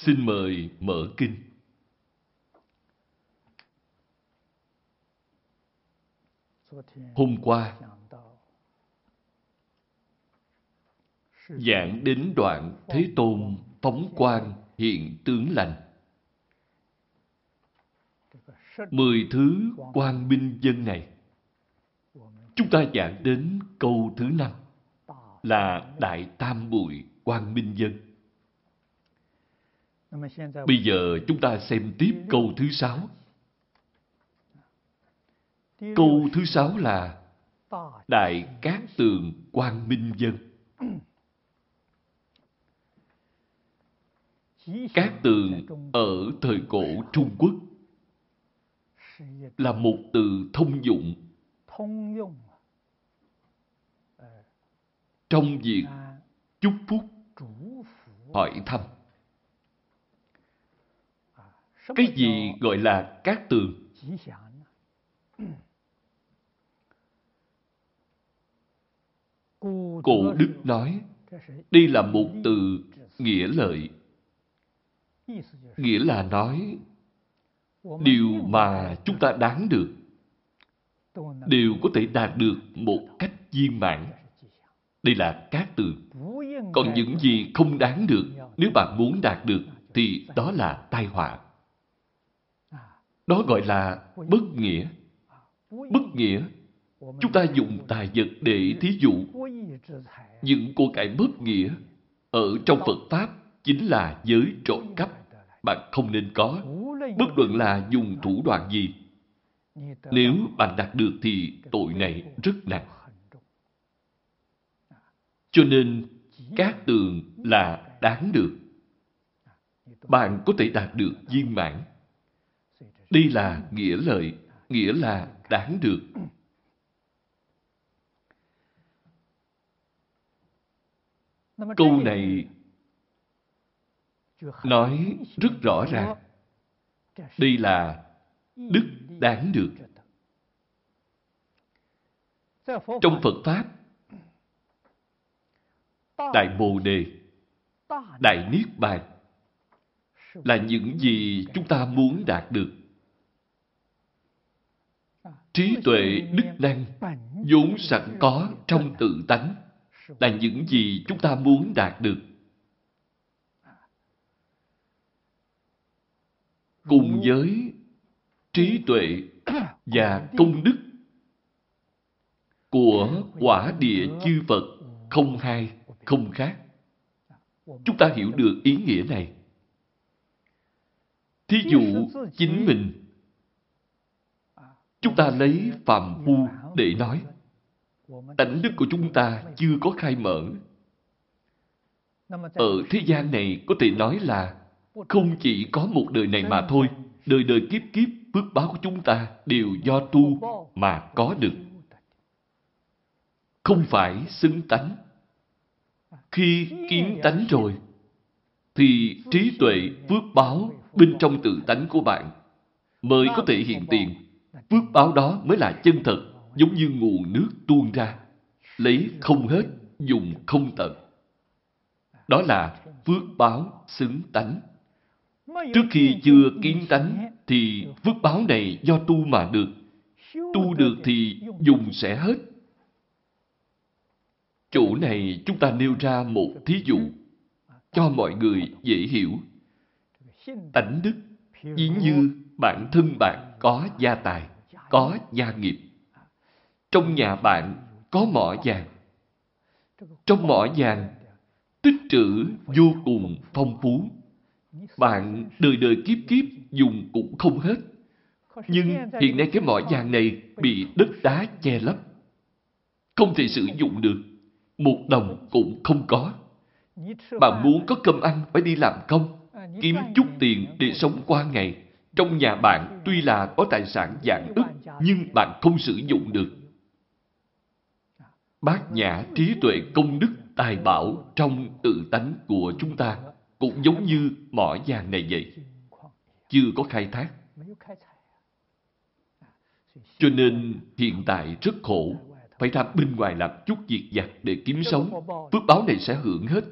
Xin mời mở kinh. Hôm qua, giảng đến đoạn Thế Tôn phóng quang hiện tướng lành. Mười thứ quang minh dân này, chúng ta giảng đến câu thứ năm là Đại Tam Bụi Quang Minh Dân. Bây giờ chúng ta xem tiếp câu thứ sáu. Câu thứ sáu là Đại Cát Tường Quang Minh Dân. Cát Tường ở thời cổ Trung Quốc là một từ thông dụng trong việc chúc phúc, hỏi thăm. Cái gì gọi là cát tường? Cổ Đức nói, đây là một từ nghĩa lợi. Nghĩa là nói, điều mà chúng ta đáng được, đều có thể đạt được một cách viên mãn. Đây là cát tường. Còn những gì không đáng được, nếu bạn muốn đạt được, thì đó là tai họa. Đó gọi là bất nghĩa. Bất nghĩa, chúng ta dùng tài vật để thí dụ. Những của cải bất nghĩa ở trong Phật Pháp chính là giới trộm cắp. Bạn không nên có, bất luận là dùng thủ đoạn gì. Nếu bạn đạt được thì tội này rất nặng. Cho nên, các tường là đáng được. Bạn có thể đạt được viên mãn. Đây là nghĩa lợi, nghĩa là đáng được. Câu này nói rất rõ ràng. Đây là đức đáng được. Trong Phật Pháp, Đại Bồ Đề, Đại Niết Bàn là những gì chúng ta muốn đạt được trí tuệ đức năng vốn sẵn có trong tự tánh là những gì chúng ta muốn đạt được cùng với trí tuệ và công đức của quả địa chư Phật không hai, không khác. Chúng ta hiểu được ý nghĩa này. Thí dụ chính mình Chúng ta lấy phàm phu để nói. Tánh đức của chúng ta chưa có khai mở. Ở thế gian này có thể nói là không chỉ có một đời này mà thôi. Đời đời kiếp kiếp phước báo của chúng ta đều do tu mà có được. Không phải xứng tánh. Khi kiến tánh rồi, thì trí tuệ, phước báo bên trong tự tánh của bạn mới có thể hiện tiền Phước báo đó mới là chân thật, giống như nguồn nước tuôn ra, lấy không hết, dùng không tận. Đó là phước báo xứng tánh. Trước khi chưa kiến tánh, thì phước báo này do tu mà được. Tu được thì dùng sẽ hết. Chỗ này chúng ta nêu ra một thí dụ cho mọi người dễ hiểu. Tánh đức, ví như bản thân bạn có gia tài có gia nghiệp. Trong nhà bạn có mỏ vàng. Trong mỏ vàng, tích trữ vô cùng phong phú. Bạn đời đời kiếp kiếp dùng cũng không hết. Nhưng hiện nay cái mỏ vàng này bị đất đá che lấp. Không thể sử dụng được. Một đồng cũng không có. Bạn muốn có cơm ăn phải đi làm công, kiếm chút tiền để sống qua ngày. Trong nhà bạn tuy là có tài sản dạng ức, nhưng bạn không sử dụng được. Bát nhã trí tuệ công đức tài bảo trong tự tánh của chúng ta cũng giống như mỏ vàng này vậy. Chưa có khai thác. Cho nên hiện tại rất khổ, phải ra bên ngoài làm chút việc giặt để kiếm sống. Phước báo này sẽ hưởng hết.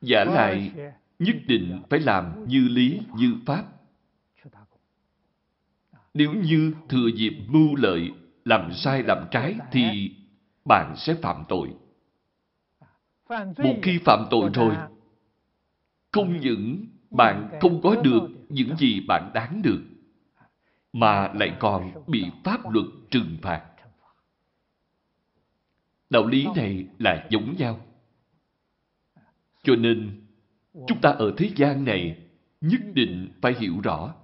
Giả lại, nhất định phải làm như lý, như pháp. Nếu như thừa dịp mưu lợi, làm sai làm trái thì bạn sẽ phạm tội. Một khi phạm tội rồi, không những bạn không có được những gì bạn đáng được, mà lại còn bị pháp luật trừng phạt. Đạo lý này là giống nhau. Cho nên, chúng ta ở thế gian này nhất định phải hiểu rõ.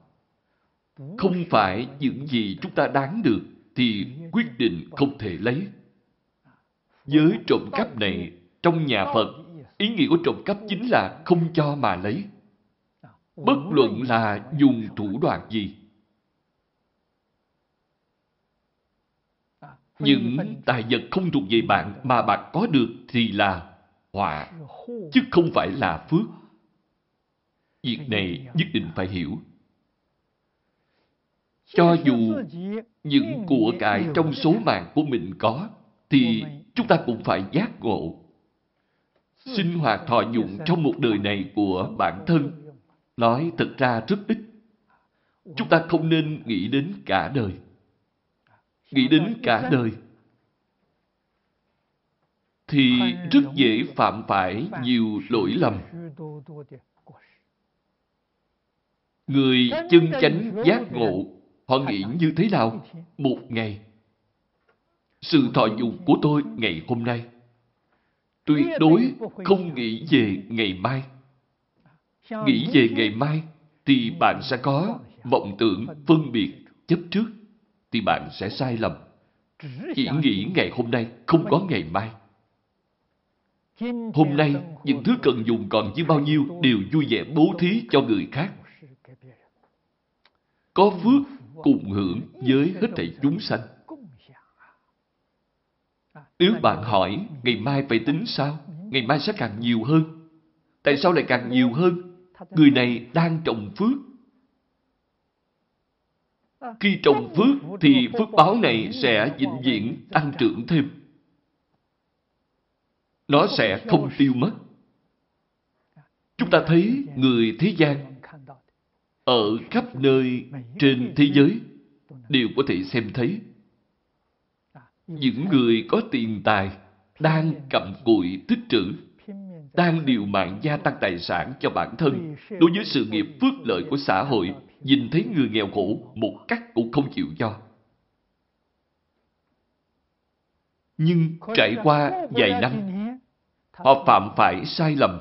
Không phải những gì chúng ta đáng được thì quyết định không thể lấy. Giới trộm cắp này trong nhà Phật, ý nghĩa của trộm cắp chính là không cho mà lấy. Bất luận là dùng thủ đoạn gì. Những tài vật không thuộc về bạn mà bạn có được thì là họa, chứ không phải là phước. Việc này nhất định phải hiểu. Cho dù những của cải trong số mạng của mình có, thì chúng ta cũng phải giác ngộ. Sinh hoạt thọ dụng trong một đời này của bản thân, nói thật ra rất ít. Chúng ta không nên nghĩ đến cả đời. Nghĩ đến cả đời thì rất dễ phạm phải nhiều lỗi lầm. Người chân chánh giác ngộ, họ nghĩ như thế nào? Một ngày. Sự thọ dụng của tôi ngày hôm nay. Tuyệt đối không nghĩ về ngày mai. Nghĩ về ngày mai thì bạn sẽ có vọng tưởng phân biệt chấp trước thì bạn sẽ sai lầm. Chỉ nghĩ ngày hôm nay không có ngày mai. Hôm nay, những thứ cần dùng còn dư bao nhiêu đều vui vẻ bố thí cho người khác. Có phước cùng hưởng với hết thảy chúng sanh. Nếu bạn hỏi, ngày mai phải tính sao? Ngày mai sẽ càng nhiều hơn. Tại sao lại càng nhiều hơn? Người này đang trồng phước. Khi trồng phước thì phước báo này sẽ vĩnh viễn tăng trưởng thêm nó sẽ không tiêu mất. Chúng ta thấy người thế gian ở khắp nơi trên thế giới đều có thể xem thấy. Những người có tiền tài đang cầm cụi tích trữ, đang điều mạng gia tăng tài sản cho bản thân đối với sự nghiệp phước lợi của xã hội, nhìn thấy người nghèo khổ một cách cũng không chịu cho. Nhưng trải qua vài năm, họ phạm phải sai lầm.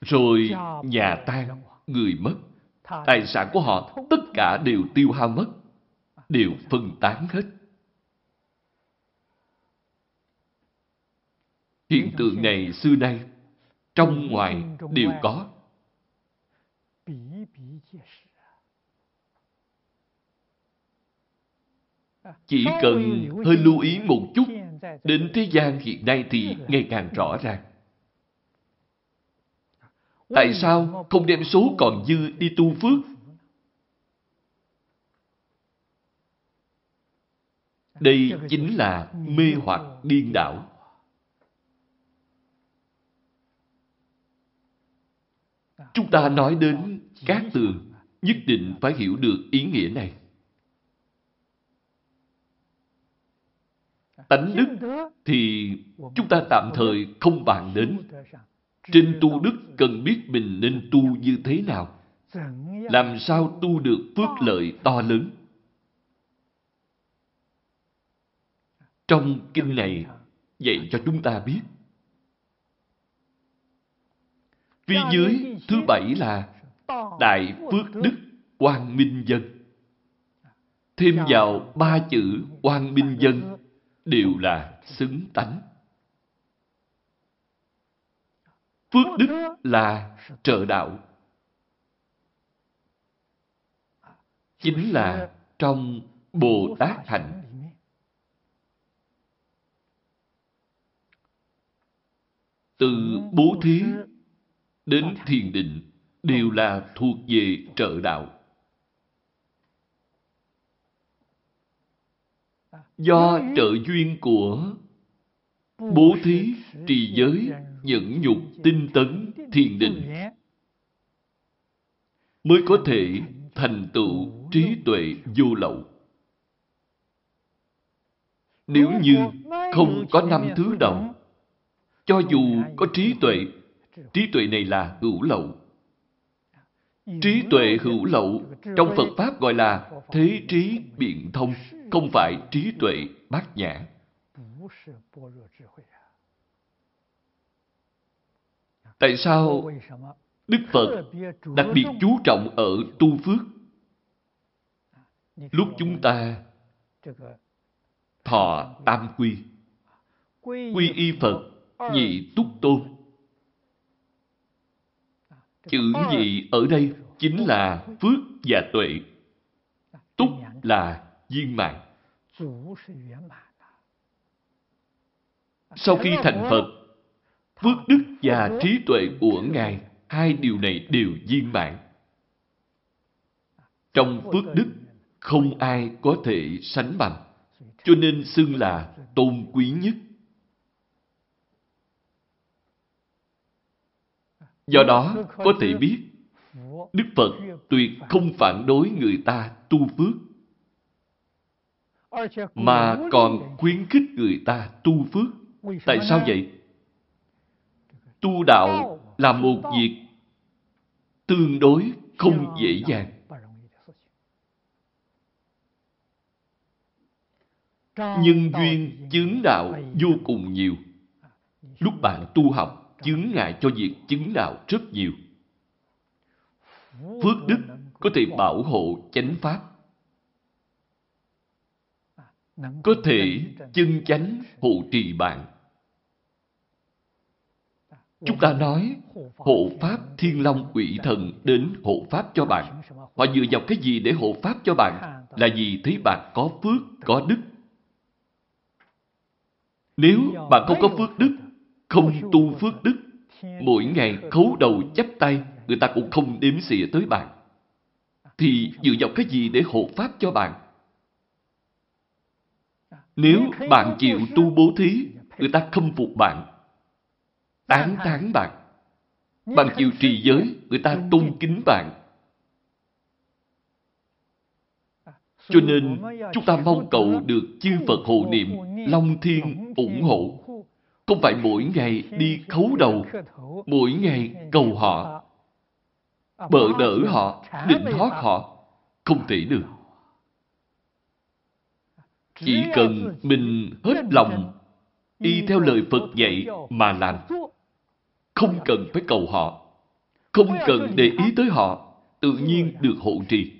Rồi nhà tan, người mất, tài sản của họ tất cả đều tiêu hao mất, đều phân tán hết. Hiện tượng này xưa nay, trong ngoài đều có. Chỉ cần hơi lưu ý một chút Đến thế gian hiện nay thì ngày càng rõ ràng. Tại sao không đem số còn dư đi tu phước? Đây chính là mê hoặc điên đảo. Chúng ta nói đến các từ nhất định phải hiểu được ý nghĩa này. tánh đức thì chúng ta tạm thời không bàn đến. Trên tu đức cần biết mình nên tu như thế nào. Làm sao tu được phước lợi to lớn. Trong kinh này dạy cho chúng ta biết. Phía dưới thứ bảy là Đại Phước Đức Quang Minh Dân. Thêm vào ba chữ Quang Minh Dân đều là xứng tánh. Phước đức là trợ đạo. Chính là trong Bồ Tát hạnh. Từ bố thí đến thiền định đều là thuộc về trợ đạo. Do trợ duyên của bố thí, trì giới, nhẫn nhục, tinh tấn, thiền định mới có thể thành tựu trí tuệ vô lậu. Nếu như không có năm thứ đầu, cho dù có trí tuệ, trí tuệ này là hữu lậu. Trí tuệ hữu lậu trong Phật Pháp gọi là thế trí biện thông, không phải trí tuệ bát nhã. Tại sao Đức Phật đặc biệt chú trọng ở tu phước? Lúc chúng ta thọ tam quy, quy y Phật, nhị túc tôn. Chữ nhị ở đây chính là phước và tuệ. Túc là viên mạng. Sau khi thành Phật, phước đức và trí tuệ của Ngài, hai điều này đều viên mãn. Trong phước đức, không ai có thể sánh bằng, cho nên xưng là tôn quý nhất. Do đó, có thể biết, Đức Phật tuyệt không phản đối người ta tu phước, mà còn khuyến khích người ta tu phước. Tại sao vậy? Tu đạo là một việc tương đối không dễ dàng. Nhân duyên chứng đạo vô cùng nhiều. Lúc bạn tu học, chứng ngại cho việc chứng đạo rất nhiều. Phước đức có thể bảo hộ chánh pháp. Có thể chân chánh hộ trì bạn. Chúng ta nói hộ pháp thiên long quỷ thần đến hộ pháp cho bạn. Họ dựa vào cái gì để hộ pháp cho bạn? Là vì thấy bạn có phước, có đức. Nếu bạn không có phước đức, không tu phước đức, mỗi ngày khấu đầu chắp tay, người ta cũng không đếm xỉa tới bạn. Thì dựa vào cái gì để hộ pháp cho bạn? Nếu bạn chịu tu bố thí, người ta khâm phục bạn, tán tán bạn. Bằng chịu trì giới, người ta tôn kính bạn. Cho nên, chúng ta mong cầu được chư Phật hộ niệm, Long Thiên ủng hộ. Không phải mỗi ngày đi khấu đầu, mỗi ngày cầu họ, bợ đỡ họ, định thoát họ. Không thể được. Chỉ cần mình hết lòng y theo lời Phật dạy mà làm không cần phải cầu họ. Không cần để ý tới họ. Tự nhiên được hộ trì.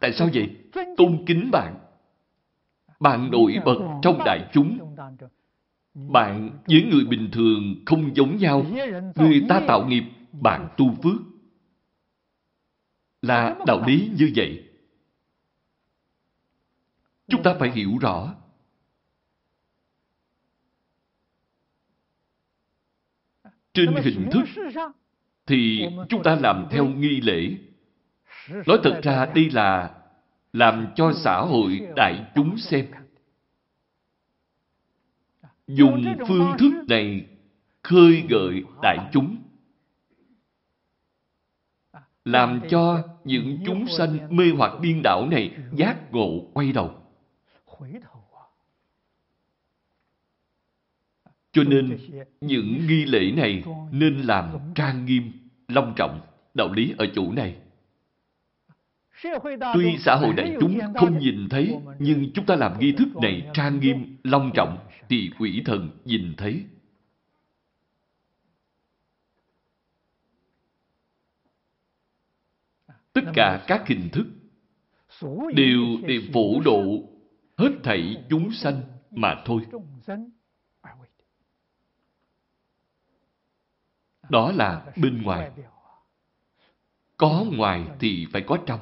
Tại sao vậy? Tôn kính bạn. Bạn nổi bật trong đại chúng. Bạn với người bình thường không giống nhau. Người ta tạo nghiệp, bạn tu phước. Là đạo lý như vậy. Chúng ta phải hiểu rõ Trên hình thức thì chúng ta làm theo nghi lễ. Nói thật ra đây là làm cho xã hội đại chúng xem. Dùng phương thức này khơi gợi đại chúng. Làm cho những chúng sanh mê hoặc điên đảo này giác ngộ quay đầu. Cho nên, những nghi lễ này nên làm trang nghiêm, long trọng, đạo lý ở chỗ này. Tuy xã hội đại chúng không nhìn thấy, nhưng chúng ta làm nghi thức này trang nghiêm, long trọng, thì quỷ thần nhìn thấy. Tất cả các hình thức đều để phổ độ hết thảy chúng sanh mà thôi. Đó là bên ngoài. Có ngoài thì phải có trong.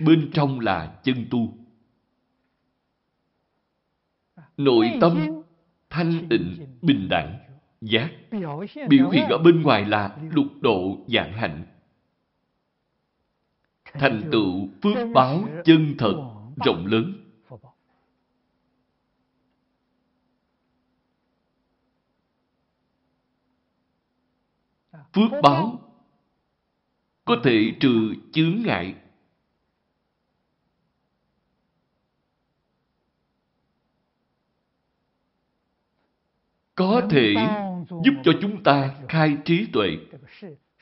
Bên trong là chân tu. Nội tâm thanh tịnh, bình đẳng, giác. Biểu hiện ở bên ngoài là lục độ dạng hạnh. Thành tựu phước báo chân thật, rộng lớn. Phước báo có thể trừ chướng ngại có thể giúp cho chúng ta khai trí tuệ.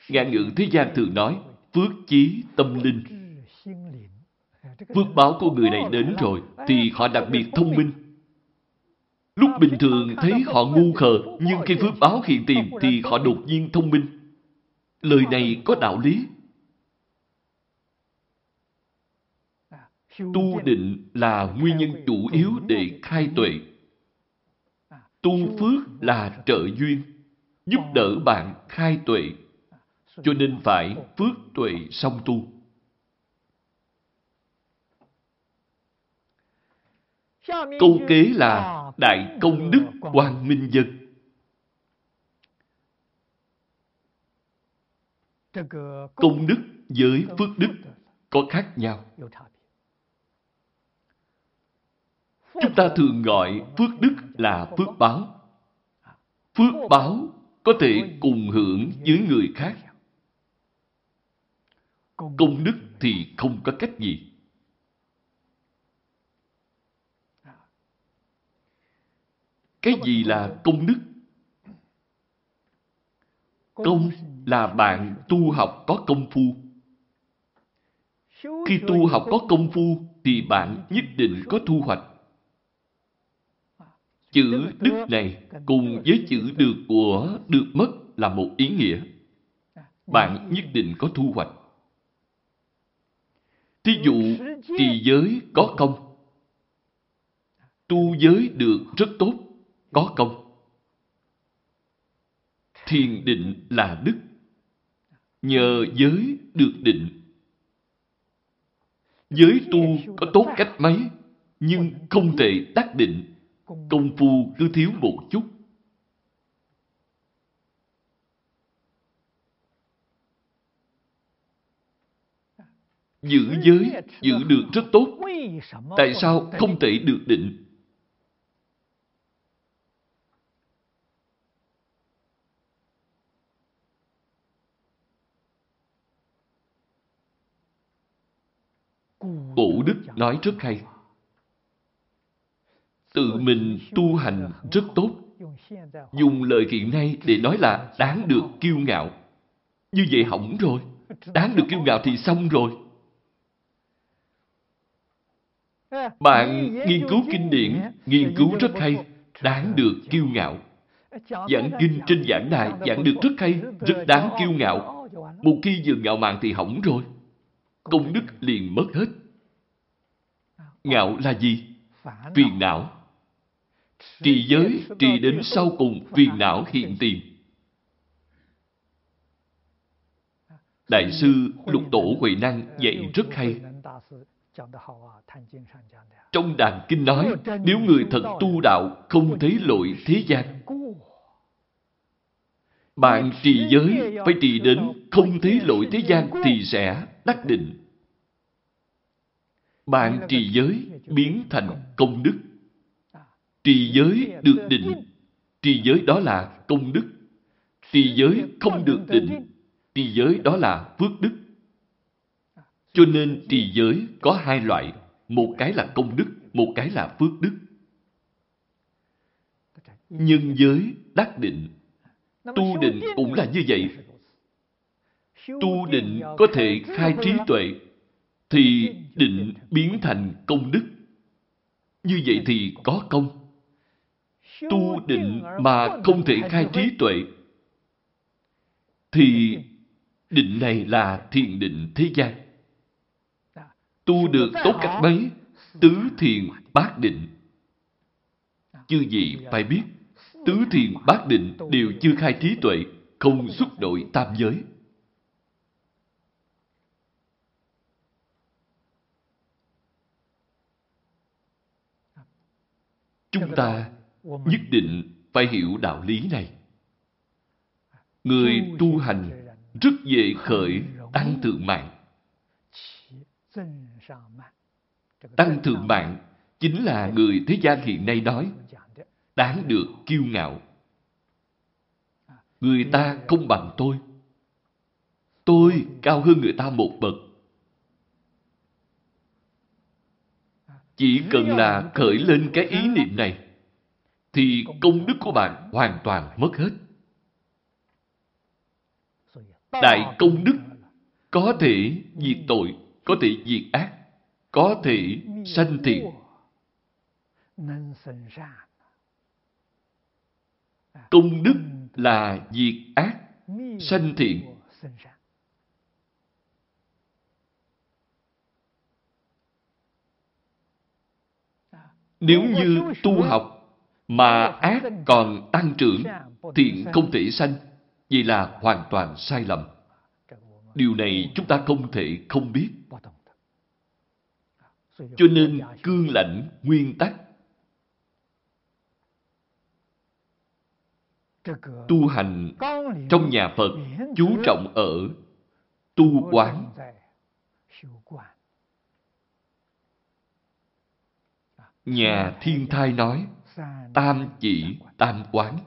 Ngạn ngữ thế gian thường nói, phước chí tâm linh. Phước báo của người này đến rồi, thì họ đặc biệt thông minh. Lúc bình thường thấy họ ngu khờ, nhưng khi phước báo hiện tiền thì họ đột nhiên thông minh. Lời này có đạo lý. Tu định là nguyên nhân chủ yếu để khai tuệ Tu phước là trợ duyên, giúp đỡ bạn khai tuệ, cho nên phải phước tuệ song tu. Câu kế là Đại Công Đức Quang Minh Dân. Công đức với phước đức có khác nhau. Chúng ta thường gọi phước đức là phước báo. Phước báo có thể cùng hưởng với người khác. Công đức thì không có cách gì. Cái gì là công đức? Công là bạn tu học có công phu. Khi tu học có công phu thì bạn nhất định có thu hoạch. Chữ đức này cùng với chữ được của được mất là một ý nghĩa. Bạn nhất định có thu hoạch. Thí dụ, trì giới có công. Tu giới được rất tốt, có công. Thiền định là đức. Nhờ giới được định. Giới tu có tốt cách mấy, nhưng không thể đắc định công phu cứ thiếu một chút. Giữ giới, giữ được rất tốt. Tại sao không thể được định? Cổ đức nói rất hay tự mình tu hành rất tốt. Dùng lời hiện nay để nói là đáng được kiêu ngạo. Như vậy hỏng rồi. Đáng được kiêu ngạo thì xong rồi. Bạn nghiên cứu kinh điển, nghiên cứu rất hay, đáng được kiêu ngạo. Giảng kinh trên giảng đài giảng được rất hay, rất đáng kiêu ngạo. Một khi vừa ngạo mạn thì hỏng rồi. Công đức liền mất hết. Ngạo là gì? Phiền não. Trì giới trì đến sau cùng phiền não hiện tiền. Đại sư Lục Tổ Huệ Năng dạy rất hay. Trong đàn kinh nói, nếu người thật tu đạo không thấy lỗi thế gian, bạn trì giới phải trì đến không thấy lỗi thế gian thì sẽ đắc định. Bạn trì giới biến thành công đức. Trì giới được định. Trì giới đó là công đức. Trì giới không được định. Trì giới đó là phước đức. Cho nên trì giới có hai loại. Một cái là công đức, một cái là phước đức. Nhân giới đắc định. Tu định cũng là như vậy. Tu định có thể khai trí tuệ, thì định biến thành công đức. Như vậy thì có công tu định mà không thể khai trí tuệ, thì định này là thiền định thế gian. Tu được tốt cách mấy, tứ thiền bát định. Chư gì phải biết, tứ thiền bát định đều chưa khai trí tuệ, không xuất đội tam giới. Chúng ta nhất định phải hiểu đạo lý này. Người tu hành rất dễ khởi tăng thượng mạng. Tăng thượng mạng chính là người thế gian hiện nay nói đáng được kiêu ngạo. Người ta không bằng tôi. Tôi cao hơn người ta một bậc. Chỉ cần là khởi lên cái ý niệm này, thì công đức của bạn hoàn toàn mất hết. Đại công đức có thể diệt tội, có thể diệt ác, có thể sanh thiện. Công đức là diệt ác, sanh thiện. Nếu như tu học mà ác còn tăng trưởng, thiện không thể sanh, vậy là hoàn toàn sai lầm. Điều này chúng ta không thể không biết. Cho nên cương lãnh nguyên tắc tu hành trong nhà Phật chú trọng ở tu quán. Nhà Thiên Thai nói, tam chỉ, tam quán.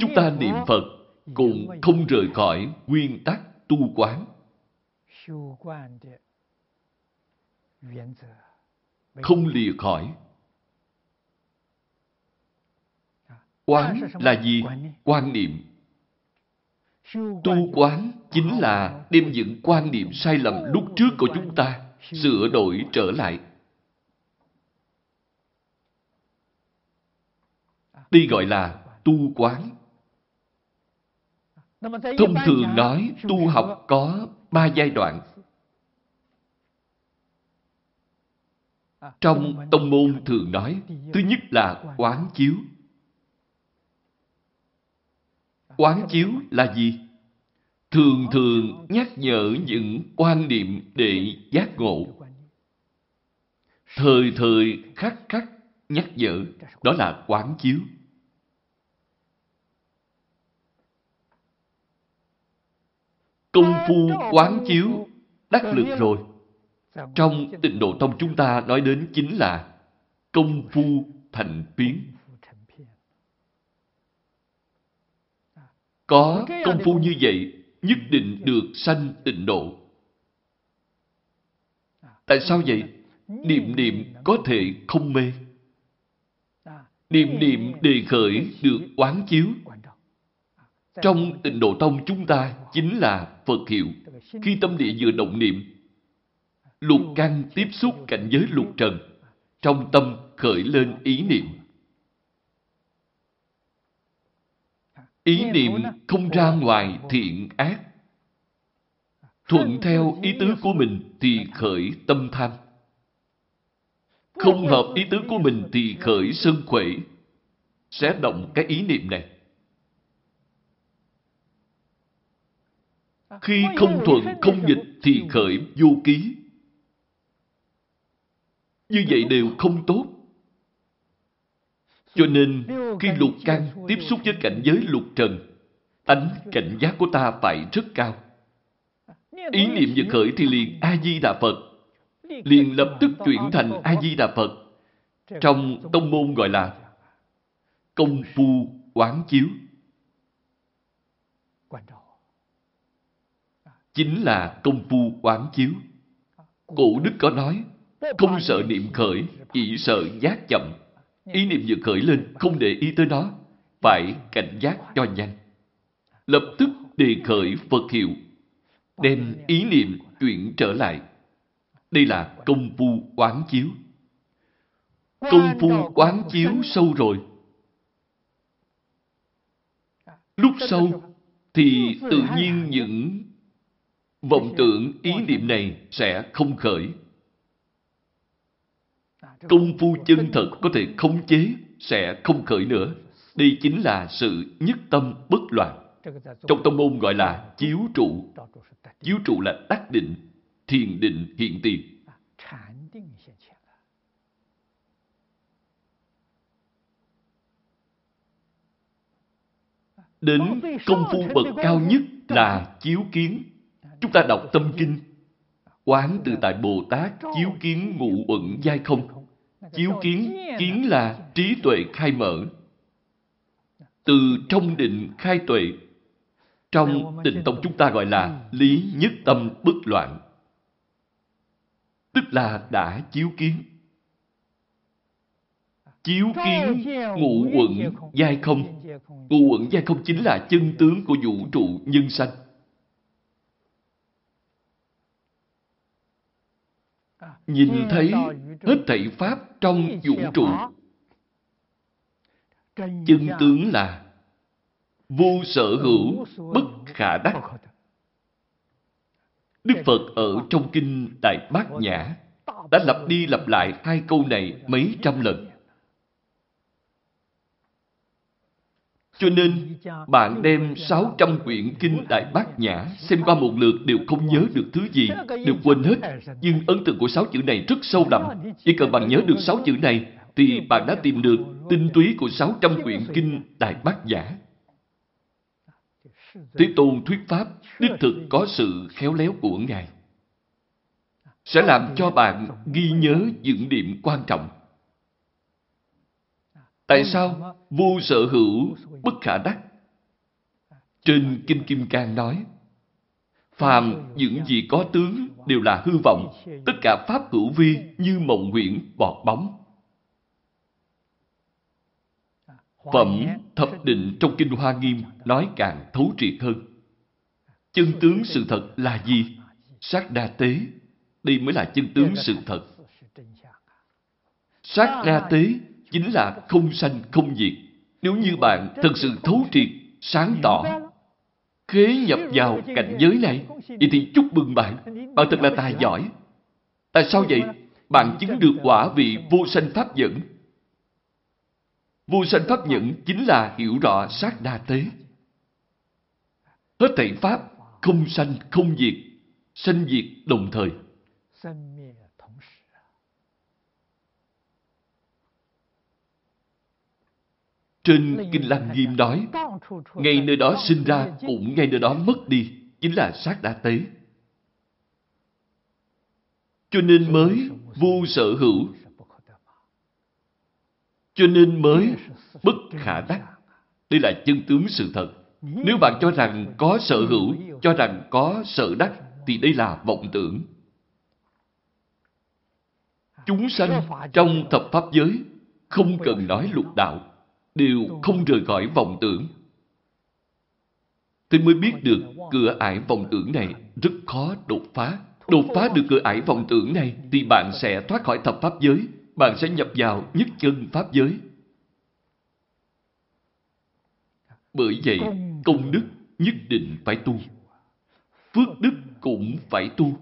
Chúng ta niệm Phật cũng không rời khỏi nguyên tắc tu quán. Không lìa khỏi. Quán là gì? Quan niệm. Tu quán chính là đem những quan niệm sai lầm lúc trước của chúng ta sửa đổi trở lại. Đây gọi là tu quán. Thông thường nói tu học có ba giai đoạn. Trong tông môn thường nói, thứ nhất là quán chiếu. Quán chiếu là gì? Thường thường nhắc nhở những quan niệm để giác ngộ. Thời thời khắc khắc nhắc nhở, đó là quán chiếu. Công phu quán chiếu đắc lực rồi. Trong tịnh độ tông chúng ta nói đến chính là công phu thành biến. Có công phu như vậy, nhất định được sanh tịnh độ. Tại sao vậy? Niệm niệm có thể không mê. Niệm niệm đề khởi được quán chiếu. Trong tịnh độ tông chúng ta chính là Phật hiệu. Khi tâm địa vừa động niệm, lục căn tiếp xúc cảnh giới lục trần, trong tâm khởi lên ý niệm. Ý niệm không ra ngoài thiện ác. Thuận theo ý tứ của mình thì khởi tâm tham. Không hợp ý tứ của mình thì khởi sân khỏe. Sẽ động cái ý niệm này. Khi không thuận, không nghịch thì khởi vô ký. Như vậy đều không tốt. Cho nên, khi lục căn tiếp xúc với cảnh giới lục trần, tánh cảnh giác của ta phải rất cao. Ý niệm vừa khởi thì liền A-di-đà Phật, liền lập tức chuyển thành A-di-đà Phật. Trong tông môn gọi là công phu quán chiếu. Chính là công phu quán chiếu. Cổ Đức có nói, không sợ niệm khởi, chỉ sợ giác chậm. Ý niệm vừa khởi lên, không để ý tới nó, phải cảnh giác cho nhanh. Lập tức đề khởi Phật hiệu, đem ý niệm chuyển trở lại. Đây là công phu quán chiếu. Công phu quán chiếu sâu rồi. Lúc sâu thì tự nhiên những vọng tưởng ý niệm này sẽ không khởi. Công phu chân thật có thể khống chế, sẽ không khởi nữa. Đây chính là sự nhất tâm bất loạn. Trong tông môn gọi là chiếu trụ. Chiếu trụ là đắc định, thiền định hiện tiền. Đến công phu bậc cao nhất là chiếu kiến. Chúng ta đọc tâm kinh, quán từ tại Bồ Tát chiếu kiến ngụ uẩn giai không. Chiếu kiến, kiến là trí tuệ khai mở. Từ trong định khai tuệ, trong định tông chúng ta gọi là lý nhất tâm bất loạn. Tức là đã chiếu kiến. Chiếu kiến ngụ uẩn giai không. Ngụ uẩn giai không chính là chân tướng của vũ trụ nhân sanh. Nhìn thấy hết thảy Pháp trong vũ trụ. Chân tướng là vô sở hữu, bất khả đắc. Đức Phật ở trong Kinh Đại Bát Nhã đã lặp đi lặp lại hai câu này mấy trăm lần. Cho nên, bạn đem 600 quyển Kinh Đại Bát Nhã xem qua một lượt đều không nhớ được thứ gì, đều quên hết. Nhưng ấn tượng của sáu chữ này rất sâu đậm. Chỉ cần bạn nhớ được sáu chữ này, thì bạn đã tìm được tinh túy của 600 quyển Kinh Đại Bát Nhã. Thế Tôn thuyết Pháp đích thực có sự khéo léo của Ngài. Sẽ làm cho bạn ghi nhớ những điểm quan trọng. Tại sao vô sở hữu bất khả đắc? Trên Kinh Kim Cang nói, phàm những gì có tướng đều là hư vọng, tất cả pháp hữu vi như mộng nguyện bọt bóng. Phẩm thập định trong Kinh Hoa Nghiêm nói càng thấu triệt hơn. Chân tướng sự thật là gì? Sát đa tế. Đây mới là chân tướng sự thật. Sát đa tế chính là không sanh không diệt. Nếu như bạn thật sự thấu triệt, sáng tỏ, khế nhập vào cảnh giới này, vậy thì chúc mừng bạn. Bạn thật là tài giỏi. Tại sao vậy? Bạn chứng được quả vị vô sanh pháp dẫn. Vô sanh pháp nhẫn chính là hiểu rõ sát đa tế. Hết thảy pháp không sanh không diệt, sanh diệt đồng thời. Trên Kinh Lăng Nghiêm nói, ngay nơi đó sinh ra cũng ngay nơi đó mất đi, chính là sát đa tế. Cho nên mới vô sở hữu. Cho nên mới bất khả đắc. Đây là chân tướng sự thật. Nếu bạn cho rằng có sở hữu, cho rằng có sở đắc, thì đây là vọng tưởng. Chúng sanh trong thập pháp giới không cần nói lục đạo đều không rời khỏi vọng tưởng. Tôi mới biết được cửa ải vọng tưởng này rất khó đột phá. Đột phá được cửa ải vọng tưởng này thì bạn sẽ thoát khỏi thập pháp giới. Bạn sẽ nhập vào nhất chân pháp giới. Bởi vậy, công đức nhất định phải tu. Phước đức cũng phải tu.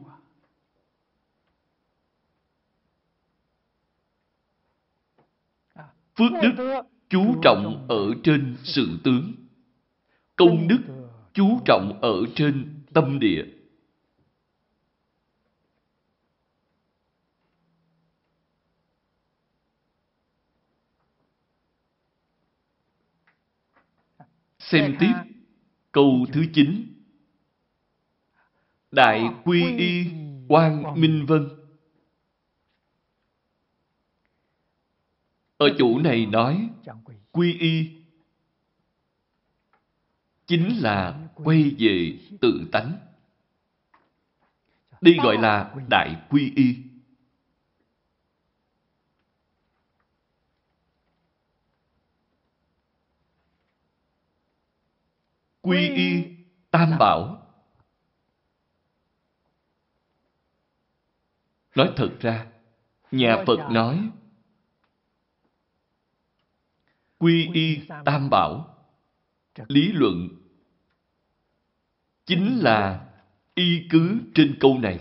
Phước đức chú trọng ở trên sự tướng. Công đức chú trọng ở trên tâm địa. Xem tiếp câu thứ 9. Đại quy y quang minh vân. Ở chỗ này nói quy y chính là quay về tự tánh. Đây gọi là đại quy y. Quy y tam bảo. Nói thật ra, nhà Phật nói quy y tam bảo. Lý luận chính là y cứ trên câu này.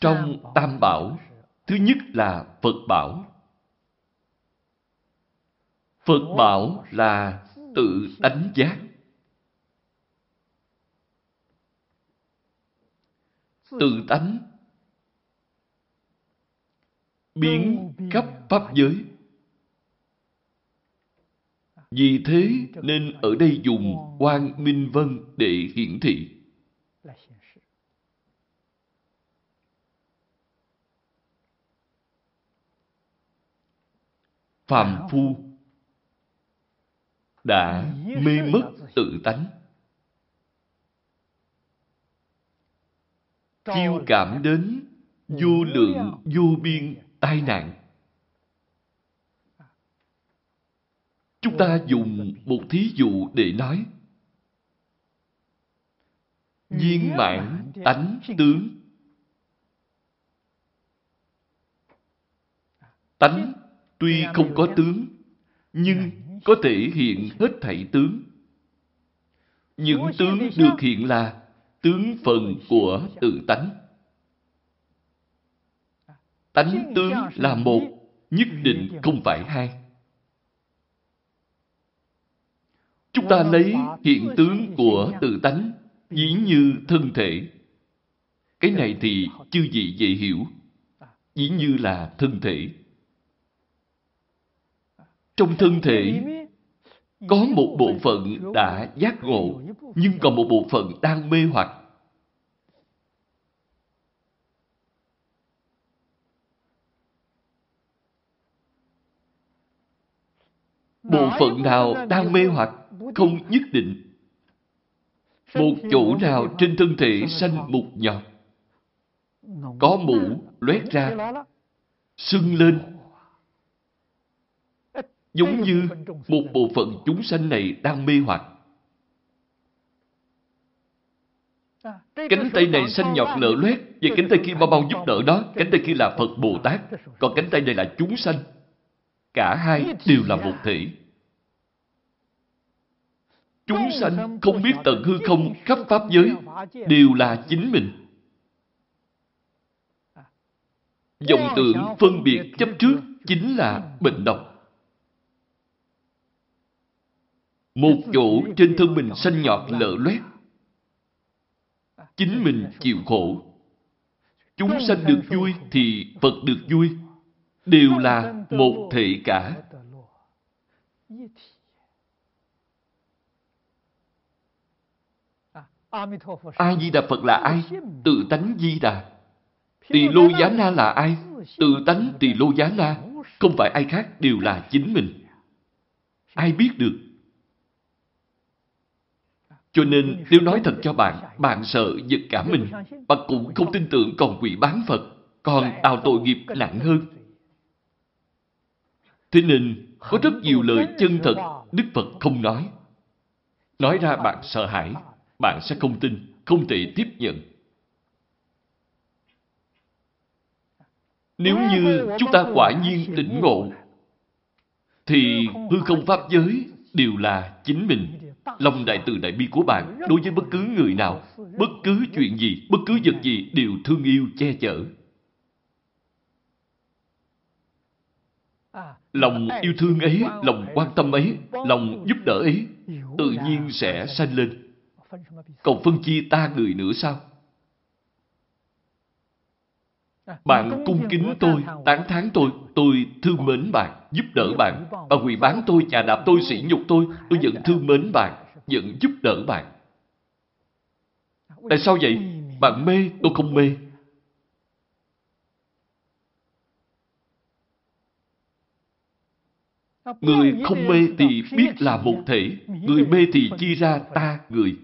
Trong tam bảo, thứ nhất là phật bảo. Phật Bảo là tự đánh giác. Tự tánh biến khắp Pháp giới. Vì thế nên ở đây dùng quang minh vân để hiển thị. Phạm phu đã mê mất tự tánh. Chiêu cảm đến vô lượng vô biên tai nạn. Chúng ta dùng một thí dụ để nói. Viên mãn tánh tướng. Tánh tuy không có tướng, nhưng có thể hiện hết thảy tướng. Những tướng được hiện là tướng phần của tự tánh. Tánh tướng là một, nhất định không phải hai. Chúng ta lấy hiện tướng của tự tánh ví như thân thể. Cái này thì chư gì dễ hiểu. Ví như là thân thể. Trong thân thể có một bộ phận đã giác ngộ, nhưng còn một bộ phận đang mê hoặc. Bộ phận nào đang mê hoặc không nhất định. Một chỗ nào trên thân thể xanh mục nhọt, có mũ loét ra, sưng lên, giống như một bộ phận chúng sanh này đang mê hoặc. Cánh tay này xanh nhọt lở loét, và cánh tay kia mau mau giúp đỡ đó. Cánh tay kia là Phật Bồ Tát, còn cánh tay này là chúng sanh. Cả hai đều là một thể. Chúng sanh không biết tận hư không khắp Pháp giới đều là chính mình. Dòng tưởng phân biệt chấp trước chính là bệnh độc. Một chỗ trên thân mình xanh nhọt lở loét. Chính mình chịu khổ. Chúng sanh được vui thì Phật được vui. Đều là một thể cả. A-di-đà Phật là ai? Tự tánh Di Đà. Tỳ Lô Giá Na là ai? Tự tánh Tỳ Lô Giá Na. Không phải ai khác, đều là chính mình. Ai biết được? Cho nên, nếu nói thật cho bạn, bạn sợ giật cả mình. Bạn cũng không tin tưởng còn quỷ bán Phật, còn tạo tội nghiệp nặng hơn. Thế nên, có rất nhiều lời chân thật Đức Phật không nói. Nói ra bạn sợ hãi, bạn sẽ không tin, không thể tiếp nhận. Nếu như chúng ta quả nhiên tỉnh ngộ, thì hư không pháp giới đều là chính mình. Lòng đại từ đại bi của bạn đối với bất cứ người nào, bất cứ chuyện gì, bất cứ vật gì đều thương yêu che chở. Lòng yêu thương ấy, lòng quan tâm ấy, lòng giúp đỡ ấy, tự nhiên sẽ sanh lên. Còn phân chia ta người nữa sao? Bạn cung kính tôi, tán thán tôi, tôi thương mến bạn, giúp đỡ bạn. Bạn quỳ bán tôi, chà đạp tôi, sỉ nhục tôi, tôi vẫn thương mến bạn, vẫn giúp đỡ bạn. Tại sao vậy? Bạn mê, tôi không mê. Người không mê thì biết là một thể, người mê thì chia ra ta, người.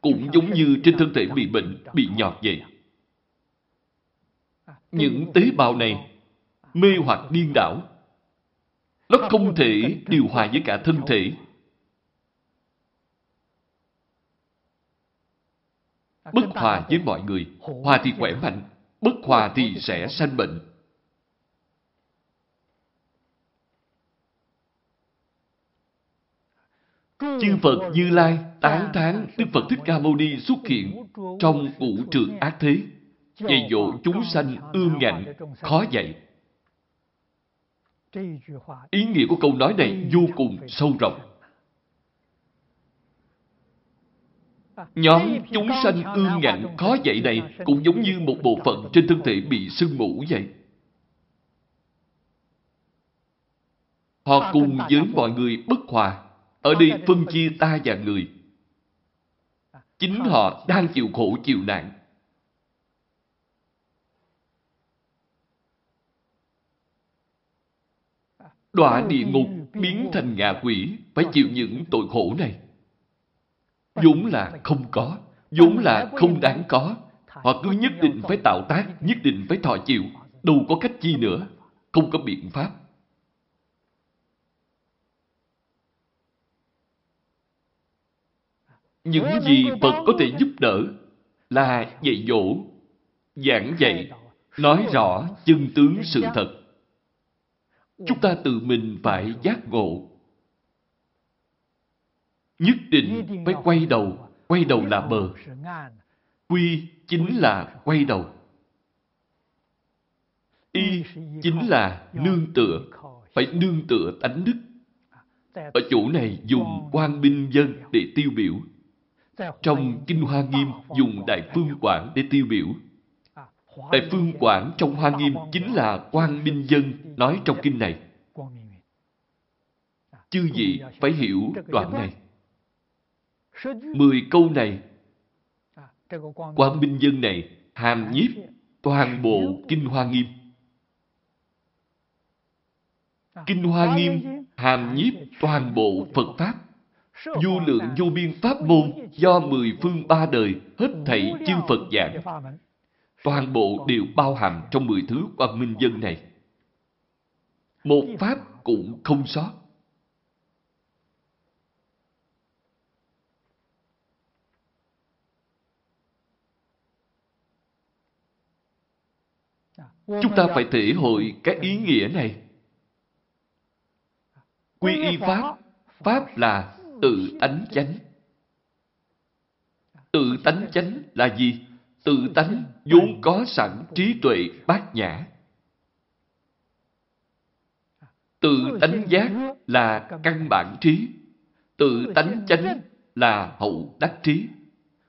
Cũng giống như trên thân thể bị bệnh, bị nhọt vậy. Những tế bào này mê hoặc điên đảo. Nó không thể điều hòa với cả thân thể. Bất hòa với mọi người. Hòa thì khỏe mạnh. Bất hòa thì sẽ sanh bệnh. Chư Phật Như Lai tán thán Đức Phật Thích Ca Mâu Ni xuất hiện trong ngũ trường ác thế. dạy dỗ chúng sanh ương ngạnh, khó dạy. Ý nghĩa của câu nói này vô cùng sâu rộng. Nhóm chúng sanh ương ngạnh khó dạy này cũng giống như một bộ phận trên thân thể bị sưng mũ vậy. Họ cùng với mọi người bất hòa. Ở đây phân chia ta và người. Chính họ đang chịu khổ chịu nạn. Đọa địa ngục biến thành ngạ quỷ phải chịu những tội khổ này vốn là không có, vốn là không đáng có. Họ cứ nhất định phải tạo tác, nhất định phải thọ chịu, đâu có cách chi nữa, không có biện pháp. Những gì Phật có thể giúp đỡ là dạy dỗ, giảng dạy, nói rõ chân tướng sự thật. Chúng ta tự mình phải giác ngộ, nhất định phải quay đầu. Quay đầu là bờ. Quy chính là quay đầu. Y chính là nương tựa. Phải nương tựa tánh đức. Ở chỗ này dùng quang binh dân để tiêu biểu. Trong Kinh Hoa Nghiêm dùng Đại Phương Quảng để tiêu biểu. Đại Phương Quảng trong Hoa Nghiêm chính là quang binh dân nói trong kinh này. Chư vị phải hiểu đoạn này. Mười câu này, Quang Minh Dân này hàm nhiếp toàn bộ Kinh Hoa Nghiêm. Kinh Hoa Nghiêm hàm nhiếp toàn bộ Phật Pháp. Du lượng vô biên Pháp môn do mười phương ba đời hết thảy chư Phật giảng. Toàn bộ đều bao hàm trong mười thứ Quang Minh Dân này. Một Pháp cũng không sót. Chúng ta phải thể hội cái ý nghĩa này. Quy y Pháp, Pháp là tự tánh chánh. Tự tánh chánh là gì? Tự tánh vốn có sẵn trí tuệ bát nhã. Tự tánh giác là căn bản trí. Tự tánh chánh là hậu đắc trí.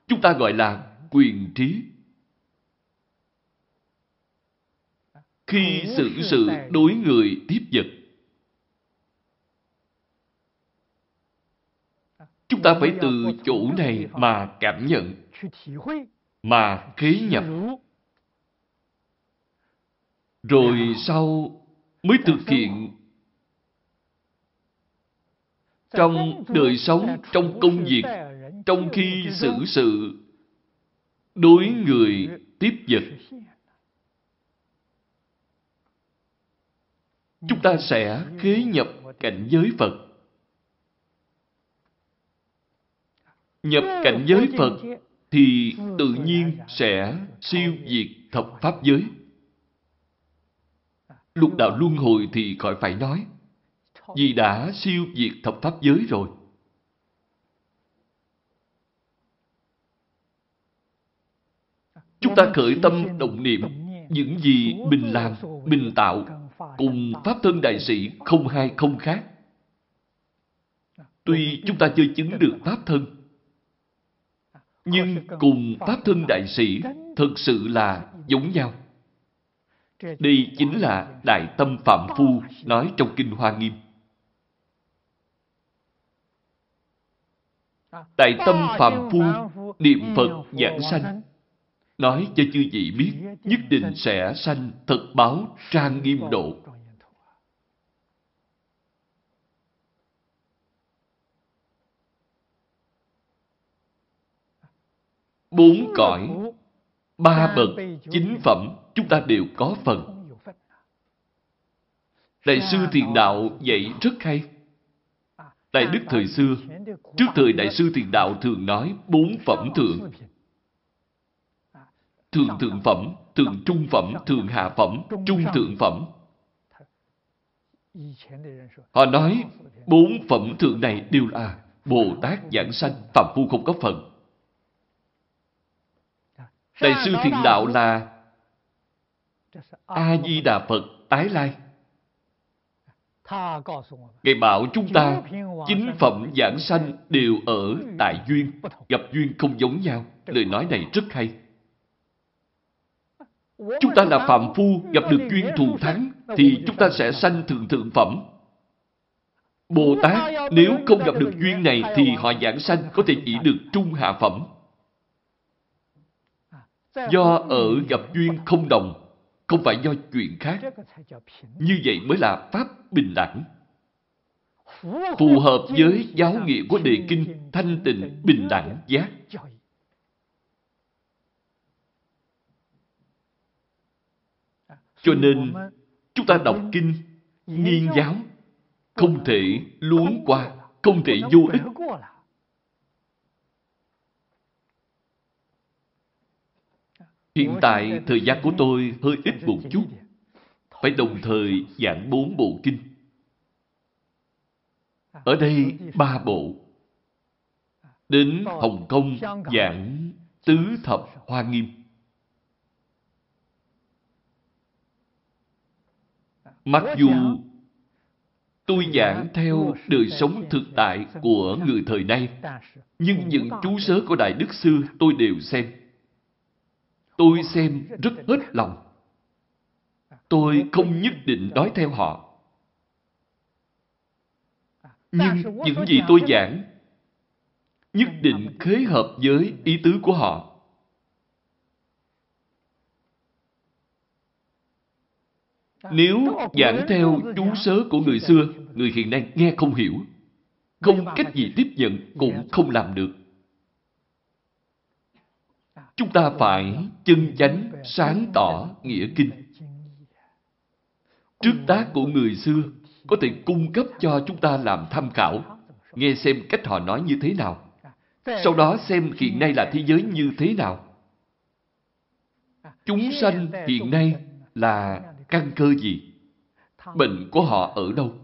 Chúng ta gọi là quyền trí. Khi xử sự đối người tiếp vật. Chúng ta phải từ chỗ này mà cảm nhận, mà khế nhập. Rồi sau mới thực hiện. trong đời sống, trong công việc, trong khi xử sự đối người tiếp vật chúng ta sẽ khế nhập cảnh giới Phật. Nhập cảnh giới Phật thì tự nhiên sẽ siêu diệt thập pháp giới. Lục đạo luân hồi thì khỏi phải nói, vì đã siêu diệt thập pháp giới rồi. Chúng ta khởi tâm động niệm những gì mình làm, mình tạo cùng Pháp thân đại sĩ không hai không khác. Tuy chúng ta chưa chứng được Pháp thân, nhưng cùng Pháp thân đại sĩ thực sự là giống nhau. Đây chính là Đại Tâm Phạm Phu nói trong Kinh Hoa Nghiêm. Đại Tâm Phạm Phu niệm Phật giảng sanh nói cho chư vị biết nhất định sẽ sanh thật báo trang nghiêm độ. Bốn cõi, ba bậc, chính phẩm, chúng ta đều có phần. Đại sư Thiền Đạo dạy rất hay. Đại Đức thời xưa, trước thời Đại sư Thiền Đạo thường nói bốn phẩm thượng thượng thượng phẩm, thượng trung phẩm, thượng hạ phẩm, trung thượng phẩm. Họ nói bốn phẩm thượng này đều là Bồ Tát giảng sanh, phạm phu không có phần. Đại sư thiền đạo là A-di-đà Phật tái lai. Ngài bảo chúng ta chính phẩm giảng sanh đều ở tại duyên, gặp duyên không giống nhau. Lời nói này rất hay. Chúng ta là phạm phu, gặp được duyên thù thắng, thì chúng ta sẽ sanh thượng thượng phẩm. Bồ Tát, nếu không gặp được duyên này thì họ giảng sanh có thể chỉ được trung hạ phẩm. Do ở gặp duyên không đồng, không phải do chuyện khác. Như vậy mới là Pháp bình đẳng. Phù hợp với giáo nghĩa của đề kinh thanh tịnh bình đẳng giác. Cho nên, chúng ta đọc kinh, nghiên giáo, không thể luống qua, không thể vô ích. Hiện tại, thời gian của tôi hơi ít một chút. Phải đồng thời giảng bốn bộ kinh. Ở đây, ba bộ. Đến Hồng Kông giảng Tứ Thập Hoa Nghiêm. Mặc dù tôi giảng theo đời sống thực tại của người thời nay, nhưng những chú sớ của Đại Đức Sư tôi đều xem. Tôi xem rất hết lòng. Tôi không nhất định nói theo họ. Nhưng những gì tôi giảng nhất định khế hợp với ý tứ của họ. Nếu giảng theo chú sớ của người xưa, người hiện nay nghe không hiểu. Không cách gì tiếp nhận cũng không làm được. Chúng ta phải chân chánh sáng tỏ nghĩa kinh. Trước tác của người xưa có thể cung cấp cho chúng ta làm tham khảo, nghe xem cách họ nói như thế nào. Sau đó xem hiện nay là thế giới như thế nào. Chúng sanh hiện nay là căn cơ gì? Bệnh của họ ở đâu?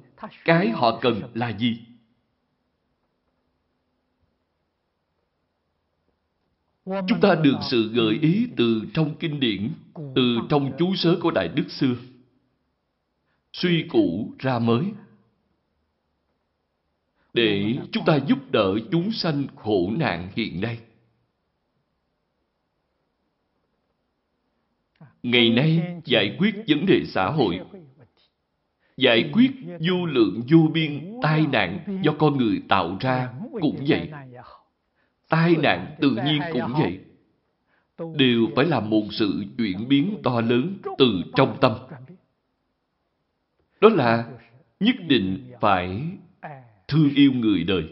Cái họ cần là gì? Chúng ta được sự gợi ý từ trong kinh điển, từ trong chú sớ của Đại Đức xưa. Suy cũ ra mới. Để chúng ta giúp đỡ chúng sanh khổ nạn hiện nay. Ngày nay giải quyết vấn đề xã hội, giải quyết vô lượng vô biên tai nạn do con người tạo ra cũng vậy. Tai nạn tự nhiên cũng vậy. Đều phải là một sự chuyển biến to lớn từ trong tâm. Đó là nhất định phải thương yêu người đời.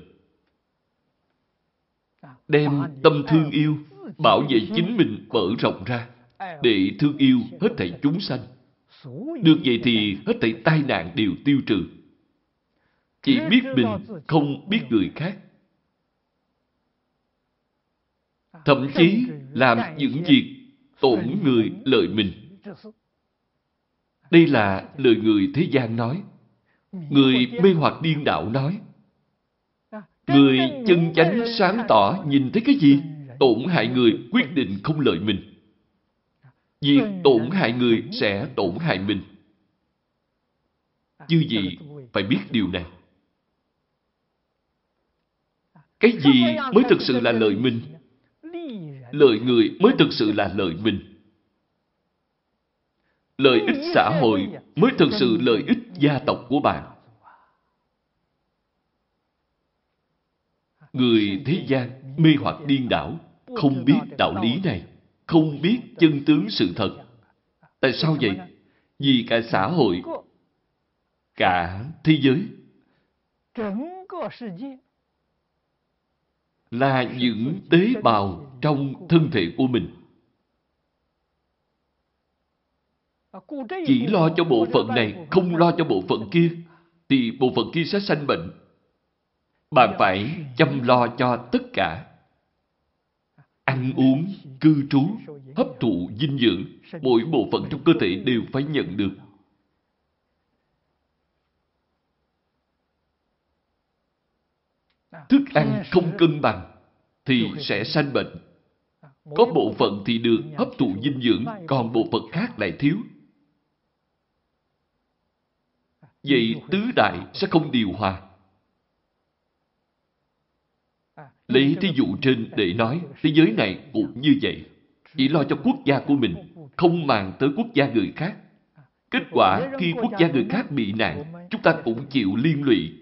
Đem tâm thương yêu, bảo vệ chính mình mở rộng ra, để thương yêu hết thảy chúng sanh. Được vậy thì hết thảy tai nạn đều tiêu trừ. Chỉ biết mình, không biết người khác. Thậm chí làm những việc tổn người lợi mình. Đây là lời người thế gian nói. Người mê hoặc điên đạo nói. Người chân chánh sáng tỏ nhìn thấy cái gì? Tổn hại người quyết định không lợi mình. Việc tổn hại người sẽ tổn hại mình. Như vậy, phải biết điều này. Cái gì mới thực sự là lợi mình? Lợi người mới thực sự là lợi mình. Lợi ích xã hội mới thực sự lợi ích gia tộc của bạn. Người thế gian mê hoặc điên đảo, không biết đạo lý này, không biết chân tướng sự thật. Tại sao vậy? Vì cả xã hội, cả thế giới là những tế bào trong thân thể của mình. Chỉ lo cho bộ phận này, không lo cho bộ phận kia, thì bộ phận kia sẽ sanh bệnh. Bạn phải chăm lo cho tất cả ăn uống, cư trú, hấp thụ dinh dưỡng, mỗi bộ phận trong cơ thể đều phải nhận được. Thức ăn không cân bằng thì sẽ sanh bệnh. Có bộ phận thì được hấp thụ dinh dưỡng, còn bộ phận khác lại thiếu. Vậy tứ đại sẽ không điều hòa. Lấy thí dụ trên để nói, thế giới này cũng như vậy. Chỉ lo cho quốc gia của mình, không màng tới quốc gia người khác. Kết quả khi quốc gia người khác bị nạn, chúng ta cũng chịu liên lụy.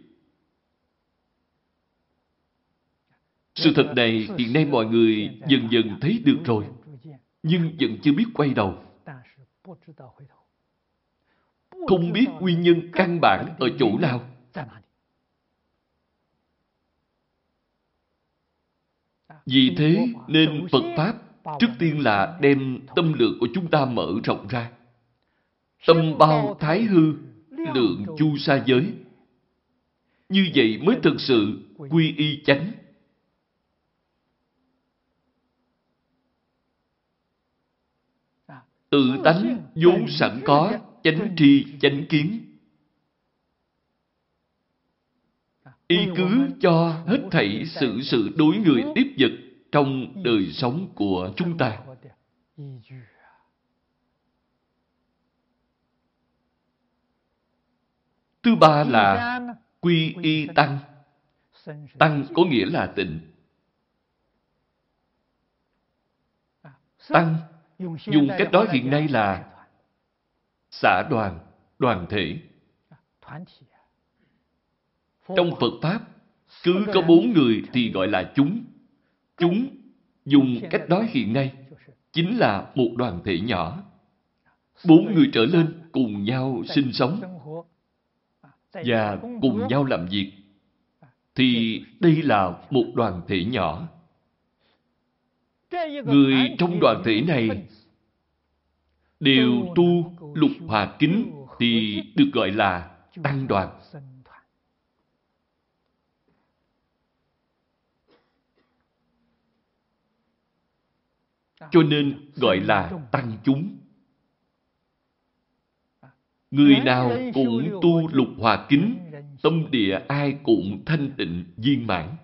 Sự thật này hiện nay mọi người dần dần thấy được rồi, nhưng vẫn chưa biết quay đầu. Không biết nguyên nhân căn bản ở chỗ nào. Vì thế nên Phật Pháp trước tiên là đem tâm lượng của chúng ta mở rộng ra. Tâm bao thái hư, lượng chu sa giới. Như vậy mới thực sự quy y chánh. Tự tánh vốn sẵn có chánh tri chánh kiến. Y cứ cho hết thảy sự sự đối người tiếp vật trong đời sống của chúng ta. Thứ ba là quy y tăng. Tăng có nghĩa là tịnh. Tăng. Dùng cách đó hiện nay là xã đoàn, đoàn thể. Trong Phật Pháp, cứ có bốn người thì gọi là chúng. Chúng dùng cách nói hiện nay chính là một đoàn thể nhỏ. Bốn người trở lên cùng nhau sinh sống và cùng nhau làm việc. Thì đây là một đoàn thể nhỏ. Người trong đoàn thể này đều tu lục hòa kính thì được gọi là tăng đoàn. Cho nên gọi là tăng chúng. Người nào cũng tu lục hòa kính, tâm địa ai cũng thanh tịnh viên mãn.